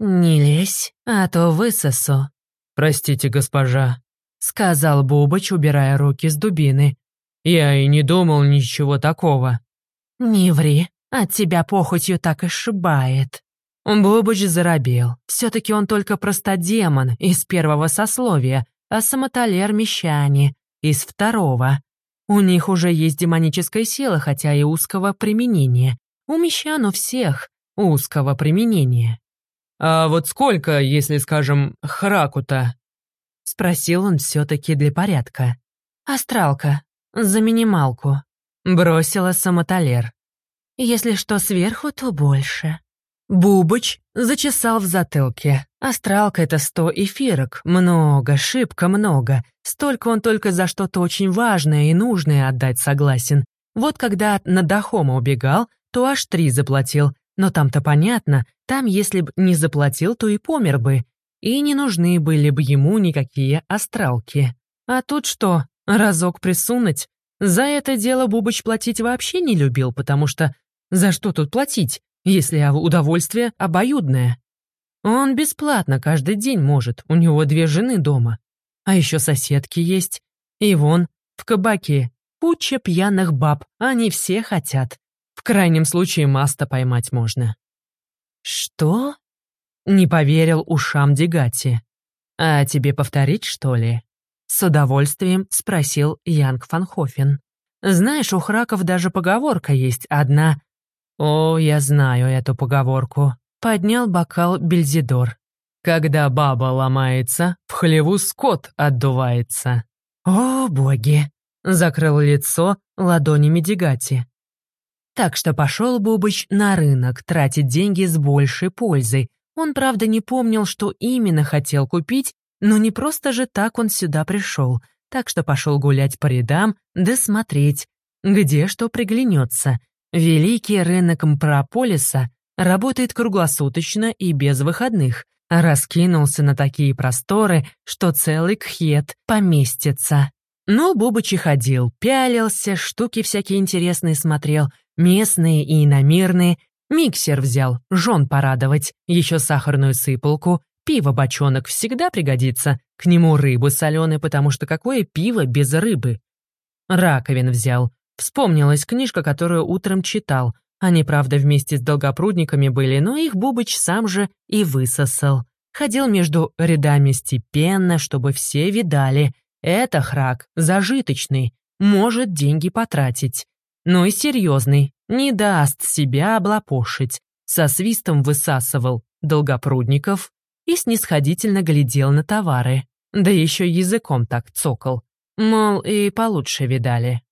«Не лезь, а то высосу». «Простите, госпожа», — сказал Бубыч, убирая руки с дубины. «Я и не думал ничего такого». «Не ври, от тебя похотью так и шибает». Бубыч заробел. Все-таки он только простодемон из первого сословия, а самотолер мещане из второго. У них уже есть демоническая сила, хотя и узкого применения. У мещан у всех узкого применения. «А вот сколько, если, скажем, храку-то?» Спросил он все-таки для порядка. «Астралка. За минималку». Бросила самотолер. «Если что сверху, то больше». Бубыч зачесал в затылке. Астралка — это сто эфирок. Много, шибко много. Столько он только за что-то очень важное и нужное отдать согласен. Вот когда на Дахома убегал, то аж три заплатил. Но там-то понятно, там если б не заплатил, то и помер бы. И не нужны были бы ему никакие астралки. А тут что, разок присунуть? За это дело Бубыч платить вообще не любил, потому что за что тут платить? если удовольствие обоюдное. Он бесплатно каждый день может, у него две жены дома. А еще соседки есть. И вон, в кабаке, куча пьяных баб, они все хотят. В крайнем случае маста поймать можно. Что? Не поверил ушам Дегати. А тебе повторить, что ли? С удовольствием спросил Янг Фанхофен. Знаешь, у храков даже поговорка есть одна «О, я знаю эту поговорку», — поднял бокал Бельзидор. «Когда баба ломается, в хлеву скот отдувается». «О, боги!» — закрыл лицо ладонями Дегати. Так что пошел Бубыч на рынок тратить деньги с большей пользой. Он, правда, не помнил, что именно хотел купить, но не просто же так он сюда пришел. так что пошел гулять по рядам, да смотреть, где что приглянется. Великий рынок Мпрополиса работает круглосуточно и без выходных, раскинулся на такие просторы, что целый кхет поместится. Но Бубычи ходил, пялился, штуки всякие интересные смотрел, местные и иномерные, миксер взял, жен порадовать, еще сахарную сыпалку, пиво бочонок всегда пригодится, к нему рыбу соленой, потому что какое пиво без рыбы? Раковин взял. Вспомнилась книжка, которую утром читал. Они, правда, вместе с долгопрудниками были, но их Бубыч сам же и высосал. Ходил между рядами степенно, чтобы все видали. Это храк, зажиточный, может деньги потратить. Но и серьезный, не даст себя облапошить. Со свистом высасывал долгопрудников, и снисходительно глядел на товары. Да еще языком так цокал. Мол, и получше видали.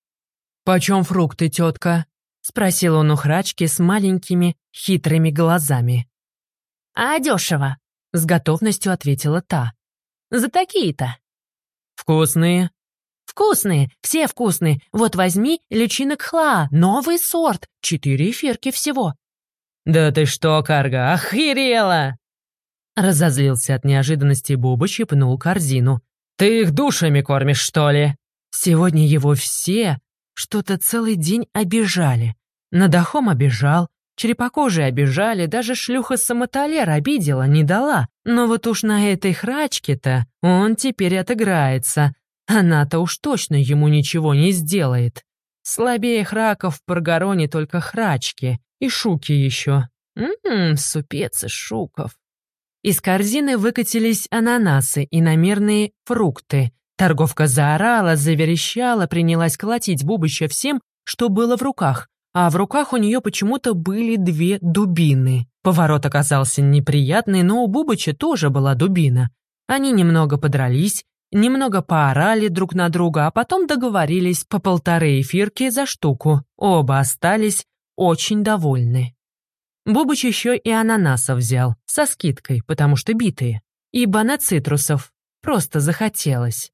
«Почем фрукты, тетка?» — спросил он у храчки с маленькими хитрыми глазами. «А дешево», — с готовностью ответила та. «За такие-то». «Вкусные?» «Вкусные, все вкусные. Вот возьми личинок хла, новый сорт, четыре эфирки всего». «Да ты что, Карга, охерела!» Разозлился от неожиданности Бубыч и пнул корзину. «Ты их душами кормишь, что ли?» Сегодня его все что-то целый день обижали. Надахом обижал, черепокожие обижали, даже шлюха-самотолер обидела, не дала. Но вот уж на этой храчке-то он теперь отыграется. Она-то уж точно ему ничего не сделает. Слабее храков в Паргароне только храчки. И шуки еще. Ммм, супец и шуков. Из корзины выкатились ананасы и намерные фрукты. Торговка заорала, заверещала, принялась колотить Бубыча всем, что было в руках, а в руках у нее почему-то были две дубины. Поворот оказался неприятный, но у Бубыча тоже была дубина. Они немного подрались, немного поорали друг на друга, а потом договорились по полторы эфирки за штуку. Оба остались очень довольны. Бубыч еще и ананасов взял, со скидкой, потому что битые. И на цитрусов. Просто захотелось.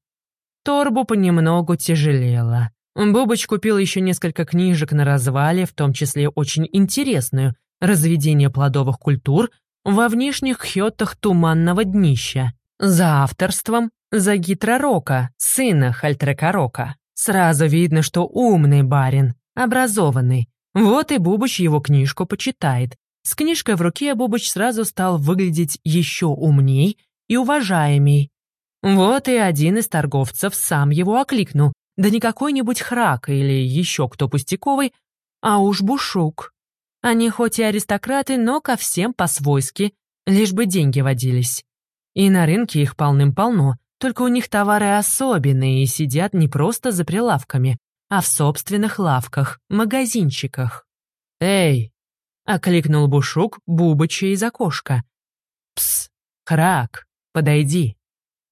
Торбу понемногу тяжелело. Бубыч купил еще несколько книжек на развале, в том числе очень интересную «Разведение плодовых культур» во внешних хьотах туманного днища. За авторством Загитра Рока, сына Хальтрека Рока. Сразу видно, что умный барин, образованный, вот и Бубыч его книжку почитает. С книжкой в руке Бубыч сразу стал выглядеть еще умней и уважаемей. Вот и один из торговцев сам его окликнул. Да не какой-нибудь храк или еще кто пустяковый, а уж Бушук. Они хоть и аристократы, но ко всем по-свойски, лишь бы деньги водились. И на рынке их полным-полно, только у них товары особенные и сидят не просто за прилавками, а в собственных лавках, магазинчиках. «Эй!» — окликнул Бушук Бубыча из окошка. «Пс, Храк, подойди».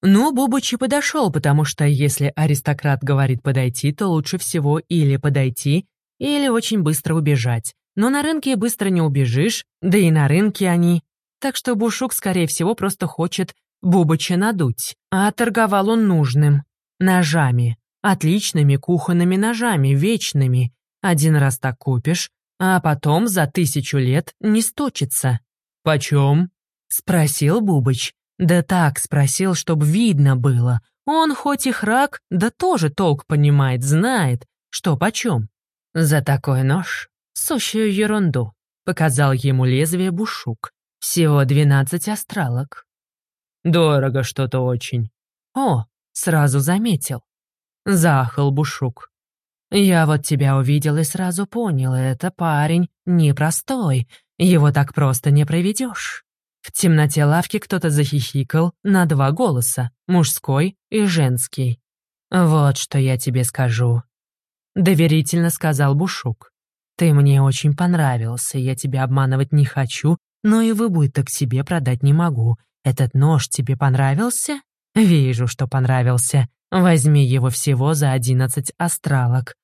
Ну, Бубычи подошел, потому что если аристократ говорит подойти, то лучше всего или подойти, или очень быстро убежать. Но на рынке быстро не убежишь, да и на рынке они. Так что Бушук, скорее всего, просто хочет Бубыча надуть. А торговал он нужным — ножами. Отличными кухонными ножами, вечными. Один раз так купишь, а потом за тысячу лет не сточится. «Почем?» — спросил Бубыч. Да так спросил, чтоб видно было. Он хоть и храк, да тоже толк понимает, знает, что почем. За такой нож — сущую ерунду, показал ему лезвие Бушук. Всего двенадцать астралок. Дорого что-то очень. О, сразу заметил. Захал Бушук. «Я вот тебя увидел и сразу понял, это парень непростой, его так просто не проведешь». В темноте лавки кто-то захихикал на два голоса, мужской и женский. «Вот что я тебе скажу», — доверительно сказал Бушук. «Ты мне очень понравился, я тебя обманывать не хочу, но и выбыть к себе продать не могу. Этот нож тебе понравился?» «Вижу, что понравился. Возьми его всего за одиннадцать астралок.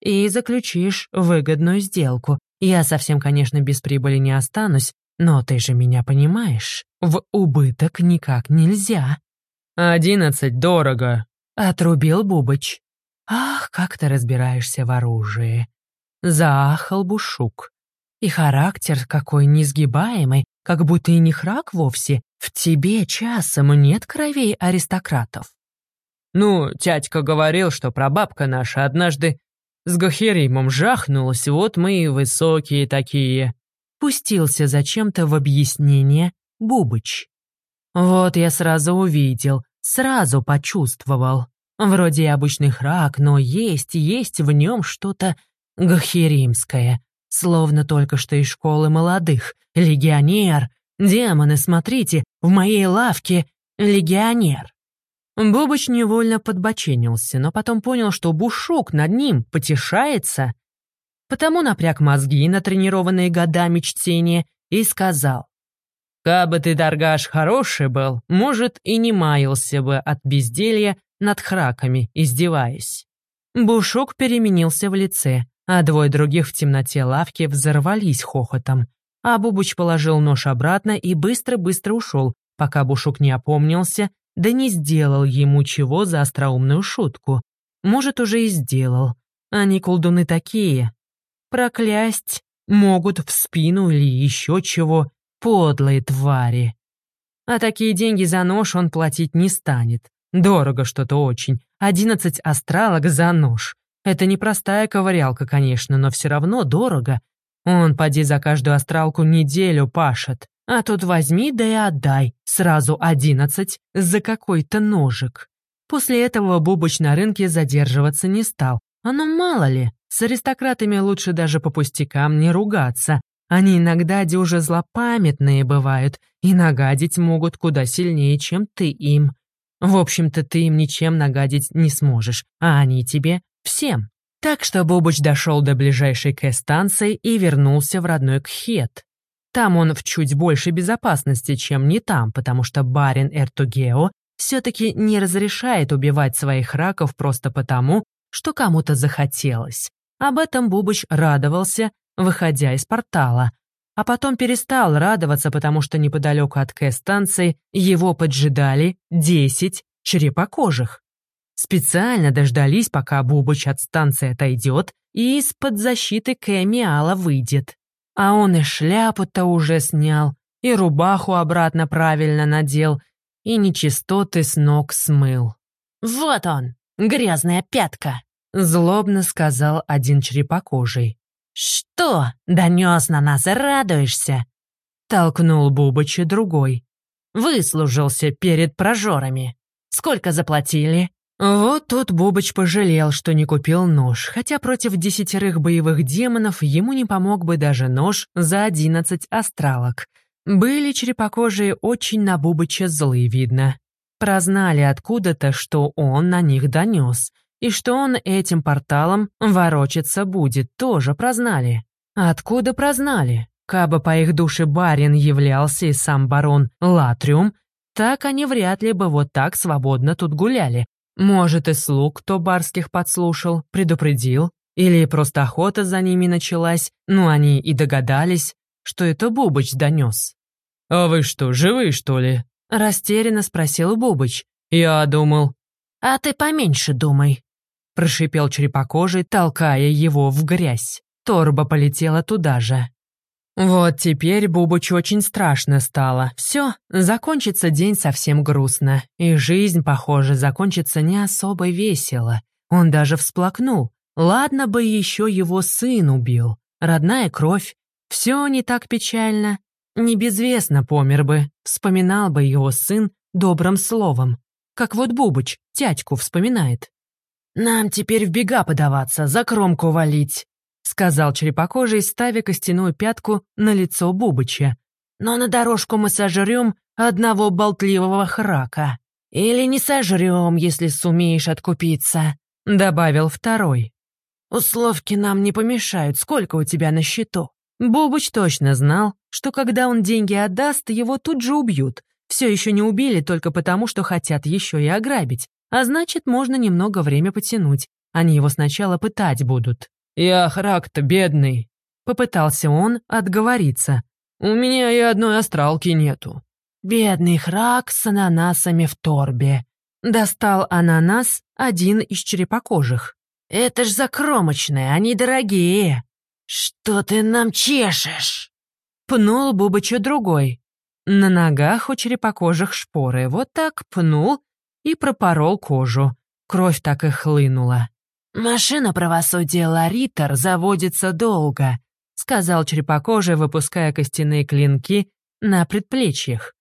И заключишь выгодную сделку. Я совсем, конечно, без прибыли не останусь, но ты же меня понимаешь, в убыток никак нельзя». «Одиннадцать дорого», — отрубил Бубыч. «Ах, как ты разбираешься в оружии!» Заахал Бушук. И характер какой несгибаемый, как будто и не храк вовсе. В тебе часом нет кровей аристократов. Ну, тятька говорил, что прабабка наша однажды с Гахеримом жахнулась, вот мы и высокие такие. Пустился зачем-то в объяснение Бубыч. Вот я сразу увидел, сразу почувствовал. Вроде обычный храк, но есть, есть в нем что-то гахеримское. Словно только что из школы молодых. Легионер. Демоны, смотрите, в моей лавке легионер. Бобыч невольно подбоченился, но потом понял, что Бушок над ним потешается. Потому напряг мозги, натренированные годами чтения, и сказал. «Кабы ты, Даргаш, хороший был, может, и не маялся бы от безделья над храками, издеваясь». Бушок переменился в лице, а двое других в темноте лавки взорвались хохотом. А Бубуч положил нож обратно и быстро-быстро ушел, пока Бушук не опомнился, да не сделал ему чего за остроумную шутку. Может, уже и сделал. Они колдуны такие. Проклясть могут в спину или еще чего. Подлые твари. А такие деньги за нож он платить не станет. Дорого что-то очень. Одиннадцать астралок за нож. Это непростая ковырялка, конечно, но все равно дорого. Он, поди, за каждую астралку неделю пашет. А тут возьми да и отдай, сразу одиннадцать, за какой-то ножик. После этого Бубыч на рынке задерживаться не стал. А мало ли, с аристократами лучше даже по пустякам не ругаться. Они иногда дюже злопамятные бывают и нагадить могут куда сильнее, чем ты им. В общем-то, ты им ничем нагадить не сможешь, а они тебе Всем. Так что Бобуч дошел до ближайшей К-станции и вернулся в родной Кхет. Там он в чуть большей безопасности, чем не там, потому что барин Эртугео все-таки не разрешает убивать своих раков просто потому, что кому-то захотелось. Об этом Бубыч радовался, выходя из портала, а потом перестал радоваться, потому что неподалеку от К-станции его поджидали десять черепокожих. Специально дождались, пока Бубыч от станции отойдет и из-под защиты Кэмиала выйдет. А он и шляпу-то уже снял, и рубаху обратно правильно надел, и нечистоты с ног смыл. «Вот он, грязная пятка!» — злобно сказал один черепокожий. «Что, донес на нас и радуешься?» — толкнул Бубыча другой. «Выслужился перед прожорами. Сколько заплатили?» Вот тут Бубыч пожалел, что не купил нож, хотя против десятерых боевых демонов ему не помог бы даже нож за одиннадцать астралок. Были черепокожие очень на Бубыча злые, видно. Прознали откуда-то, что он на них донес, и что он этим порталом ворочаться будет, тоже прознали. Откуда прознали? Кабы по их душе барин являлся и сам барон Латриум, так они вряд ли бы вот так свободно тут гуляли, может, и слуг кто барских подслушал, предупредил, или просто охота за ними началась, ну они и догадались, что это Бубыч донес. «А вы что, живые, что ли?» — растерянно спросил Бубыч. «Я думал». «А ты поменьше думай», — прошипел черепокожий, толкая его в грязь. Торба полетела туда же. Вот теперь Бубыч очень страшно стало. Все, закончится день совсем грустно. И жизнь, похоже, закончится не особо весело. Он даже всплакнул. Ладно бы еще его сын убил. Родная кровь. Все не так печально. Не безвестно помер бы. Вспоминал бы его сын добрым словом. Как вот Бубыч тятьку вспоминает. «Нам теперь в бега подаваться, за кромку валить», — сказал черепокожий, ставя костяную пятку на лицо Бубыча. «Но на дорожку мы сожрем одного болтливого храка. Или не сожрем, если сумеешь откупиться», — добавил второй. «Условки нам не помешают. Сколько у тебя на счету?» Бубыч точно знал, что когда он деньги отдаст, его тут же убьют. Все еще не убили только потому, что хотят еще и ограбить. А значит, можно немного время потянуть. Они его сначала пытать будут. «Я храк-то бедный», — попытался он отговориться. «У меня и одной астралки нету». «Бедный храк с ананасами в торбе», Достал ананас один из черепокожих. «Это ж закромочные, они дорогие!» «Что ты нам чешешь?» Пнул Бубычу другой. На ногах у черепокожих шпоры. Вот так пнул и пропорол кожу. Кровь так и хлынула. «Машина правосудия Ларитер заводится долго», — сказал черепокожий, выпуская костяные клинки на предплечьях.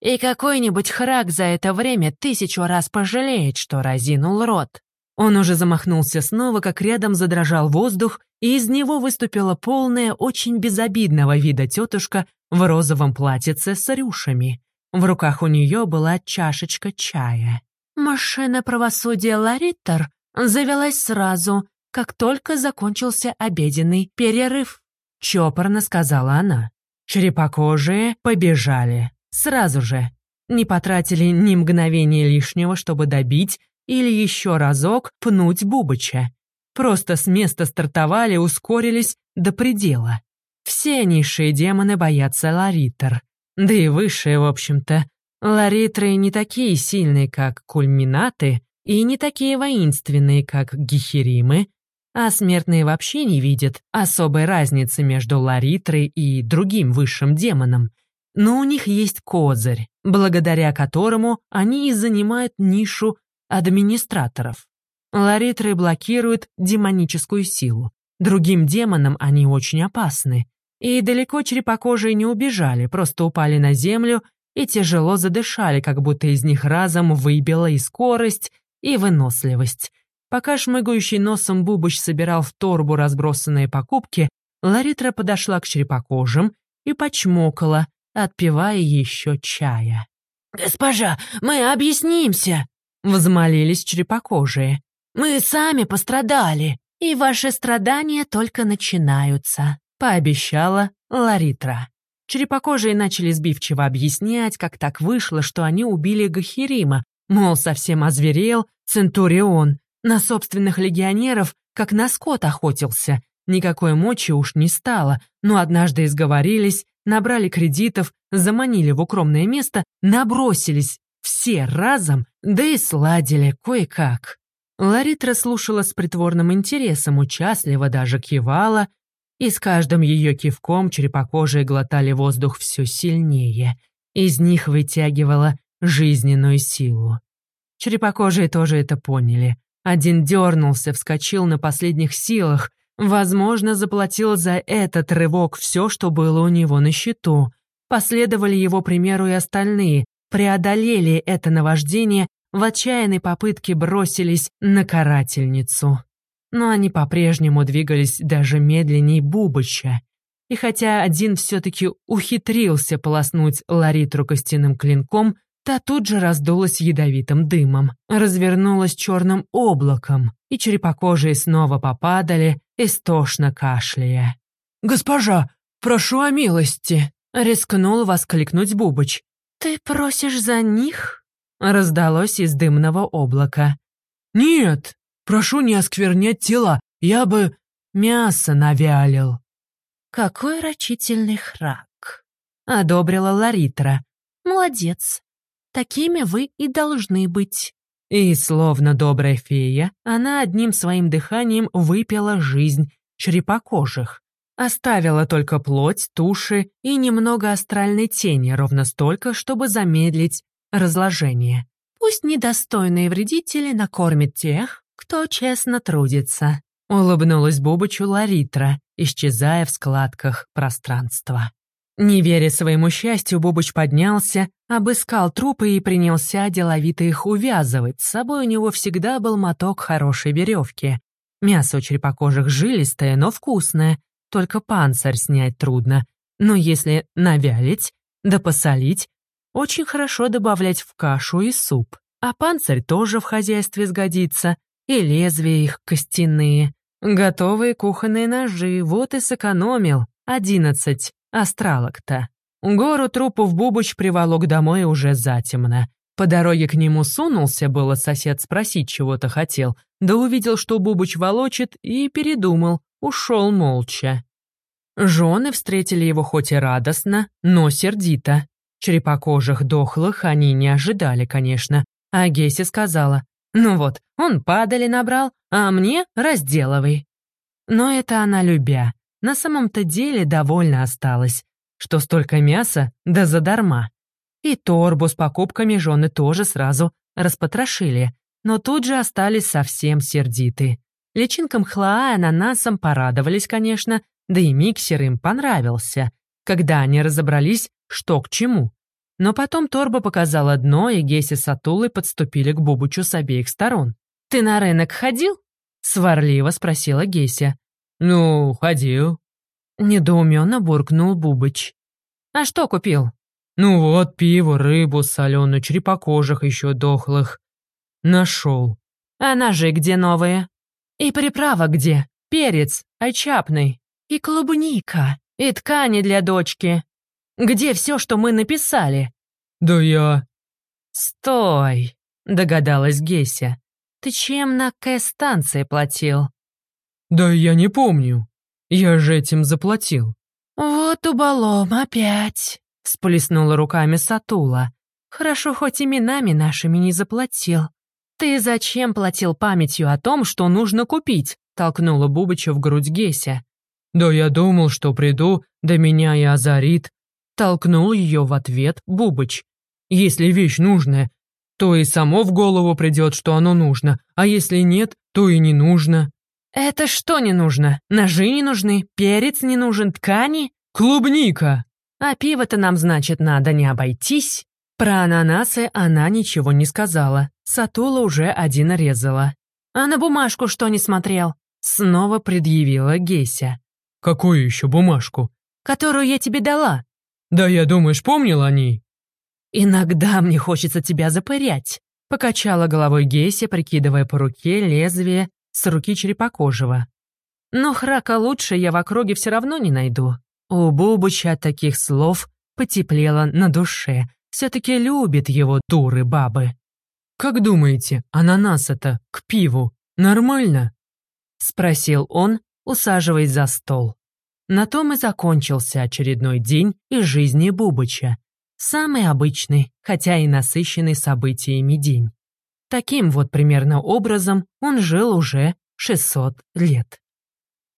«И какой-нибудь храк за это время тысячу раз пожалеет, что разинул рот». Он уже замахнулся снова, как рядом задрожал воздух, и из него выступила полная, очень безобидного вида тетушка в розовом платьице с рюшами. В руках у нее была чашечка чая. Машина правосудия Лариттер завелась сразу, как только закончился обеденный перерыв. Чопорно сказала она. Черепокожие побежали. Сразу же. Не потратили ни мгновения лишнего, чтобы добить или еще разок пнуть Бубыча. Просто с места стартовали, ускорились до предела. Все низшие демоны боятся Ларитер. Да и высшие, в общем-то. Ларитры не такие сильные, как кульминаты, и не такие воинственные, как гихеримы, а смертные вообще не видят особой разницы между Ларитрой и другим высшим демоном. Но у них есть козырь, благодаря которому они и занимают нишу администраторов. Ларитры блокируют демоническую силу. Другим демонам они очень опасны. И далеко черепокожие не убежали, просто упали на землю и тяжело задышали, как будто из них разом выбила и скорость, и выносливость. Пока шмыгающий носом Бубыч собирал в торбу разбросанные покупки, Ларитра подошла к черепокожим и почмокала, отпивая еще чая. «Госпожа, мы объяснимся!» — взмолились черепокожие. «Мы сами пострадали, и ваши страдания только начинаются», — пообещала Ларитра. Черепокожие начали сбивчиво объяснять, как так вышло, что они убили Гахирима, мол, совсем озверел Центурион, на собственных легионеров, как на скот охотился. Никакой мочи уж не стало, но однажды изговорились, набрали кредитов, заманили в укромное место, набросились все разом, да и сладили кое-как. Ларитра слушала с притворным интересом, участливо даже кивала, и с каждым ее кивком черепокожие глотали воздух все сильнее. Из них вытягивала жизненную силу. Черепокожие тоже это поняли. Один дернулся, вскочил на последних силах, возможно, заплатил за этот рывок все, что было у него на счету. Последовали его примеру и остальные, преодолели это наваждение, в отчаянной попытке бросились на карательницу но они по-прежнему двигались даже медленнее Бубыча. И хотя один все-таки ухитрился полоснуть Ларитру костяным клинком, та тут же раздулась ядовитым дымом, развернулась черным облаком, и черепокожие снова попадали, истошно кашляя. «Госпожа, прошу о милости!» — рискнул воскликнуть Бубыч. «Ты просишь за них?» — раздалось из дымного облака. «Нет!» Прошу не осквернять тела, я бы мясо навялил». «Какой рачительный храк!» — одобрила Ларитра. «Молодец. Такими вы и должны быть». И, словно добрая фея, она одним своим дыханием выпила жизнь черепокожих. Оставила только плоть, туши и немного астральной тени, ровно столько, чтобы замедлить разложение. Пусть недостойные вредители накормят тех, кто честно трудится», — улыбнулась Бубычу Ларитра, исчезая в складках пространства. Не веря своему счастью, Бубыч поднялся, обыскал трупы и принялся деловито их увязывать. С собой у него всегда был моток хорошей веревки. Мясо у черепокожих жилистое, но вкусное, только панцирь снять трудно. Но если навялить, да посолить, очень хорошо добавлять в кашу и суп. А панцирь тоже в хозяйстве сгодится и лезвия их костяные. Готовые кухонные ножи, вот и сэкономил. Одиннадцать астралок-то. Гору трупов Бубыч приволок домой уже затемно. По дороге к нему сунулся было сосед спросить, чего-то хотел, да увидел, что Бубыч волочит, и передумал, ушел молча. Жены встретили его хоть и радостно, но сердито. Черепокожих дохлых они не ожидали, конечно, А Гесси сказала, ну вот, он падали набрал, а мне разделывай. Но это она любя. На самом-то деле довольно осталась, что столько мяса, да задарма. И торбу с покупками жены тоже сразу распотрошили, но тут же остались совсем сердиты. Личинкам хлаа и ананасам порадовались, конечно, да и миксер им понравился, когда они разобрались, что к чему. Но потом торба показала дно, и Геси с Атулой подступили к Бубучу с обеих сторон. «Ты на рынок ходил?» — сварливо спросила Геся. «Ну, ходил». Недоуменно буркнул Бубыч. «А что купил?» «Ну вот, пиво, рыбу соленую, черепокожих еще дохлых. Нашел». «А ножи где новые?» «И приправа где? Перец, очапный. И клубника. И ткани для дочки. Где все, что мы написали?» «Да я...» «Стой!» — догадалась Геся. «Ты чем на К-станции платил?» «Да я не помню. Я же этим заплатил». «Вот уболом опять!» — сплеснула руками Сатула. «Хорошо, хоть именами нашими не заплатил. Ты зачем платил памятью о том, что нужно купить?» — толкнула Бубыча в грудь Геся. «Да я думал, что приду, да меня и озарит. Толкнул ее в ответ Бубыч. «Если вещь нужная, то и само в голову придет, что оно нужно, а если нет, то и не нужно». «Это что не нужно? Ножи не нужны, перец не нужен, ткани?» «Клубника!» «А пиво-то нам, значит, надо не обойтись?» Про ананасы она ничего не сказала. Сатула уже один резала. «А на бумажку что не смотрел?» Снова предъявила Геся. «Какую еще бумажку?» «Которую я тебе дала. «Да я, думаешь, помнил о ней?» «Иногда мне хочется тебя запырять», — покачала головой Геся, прикидывая по руке лезвие с руки черепокожего. «Но храка лучше я в округе все равно не найду». У Бубыча от таких слов потеплело на душе. Все-таки любит его дуры бабы. «Как думаете, ананас это к пиву нормально?» — спросил он, усаживаясь за стол. На том и закончился очередной день из жизни Бубыча. Самый обычный, хотя и насыщенный событиями день. Таким вот примерно образом он жил уже 600 лет.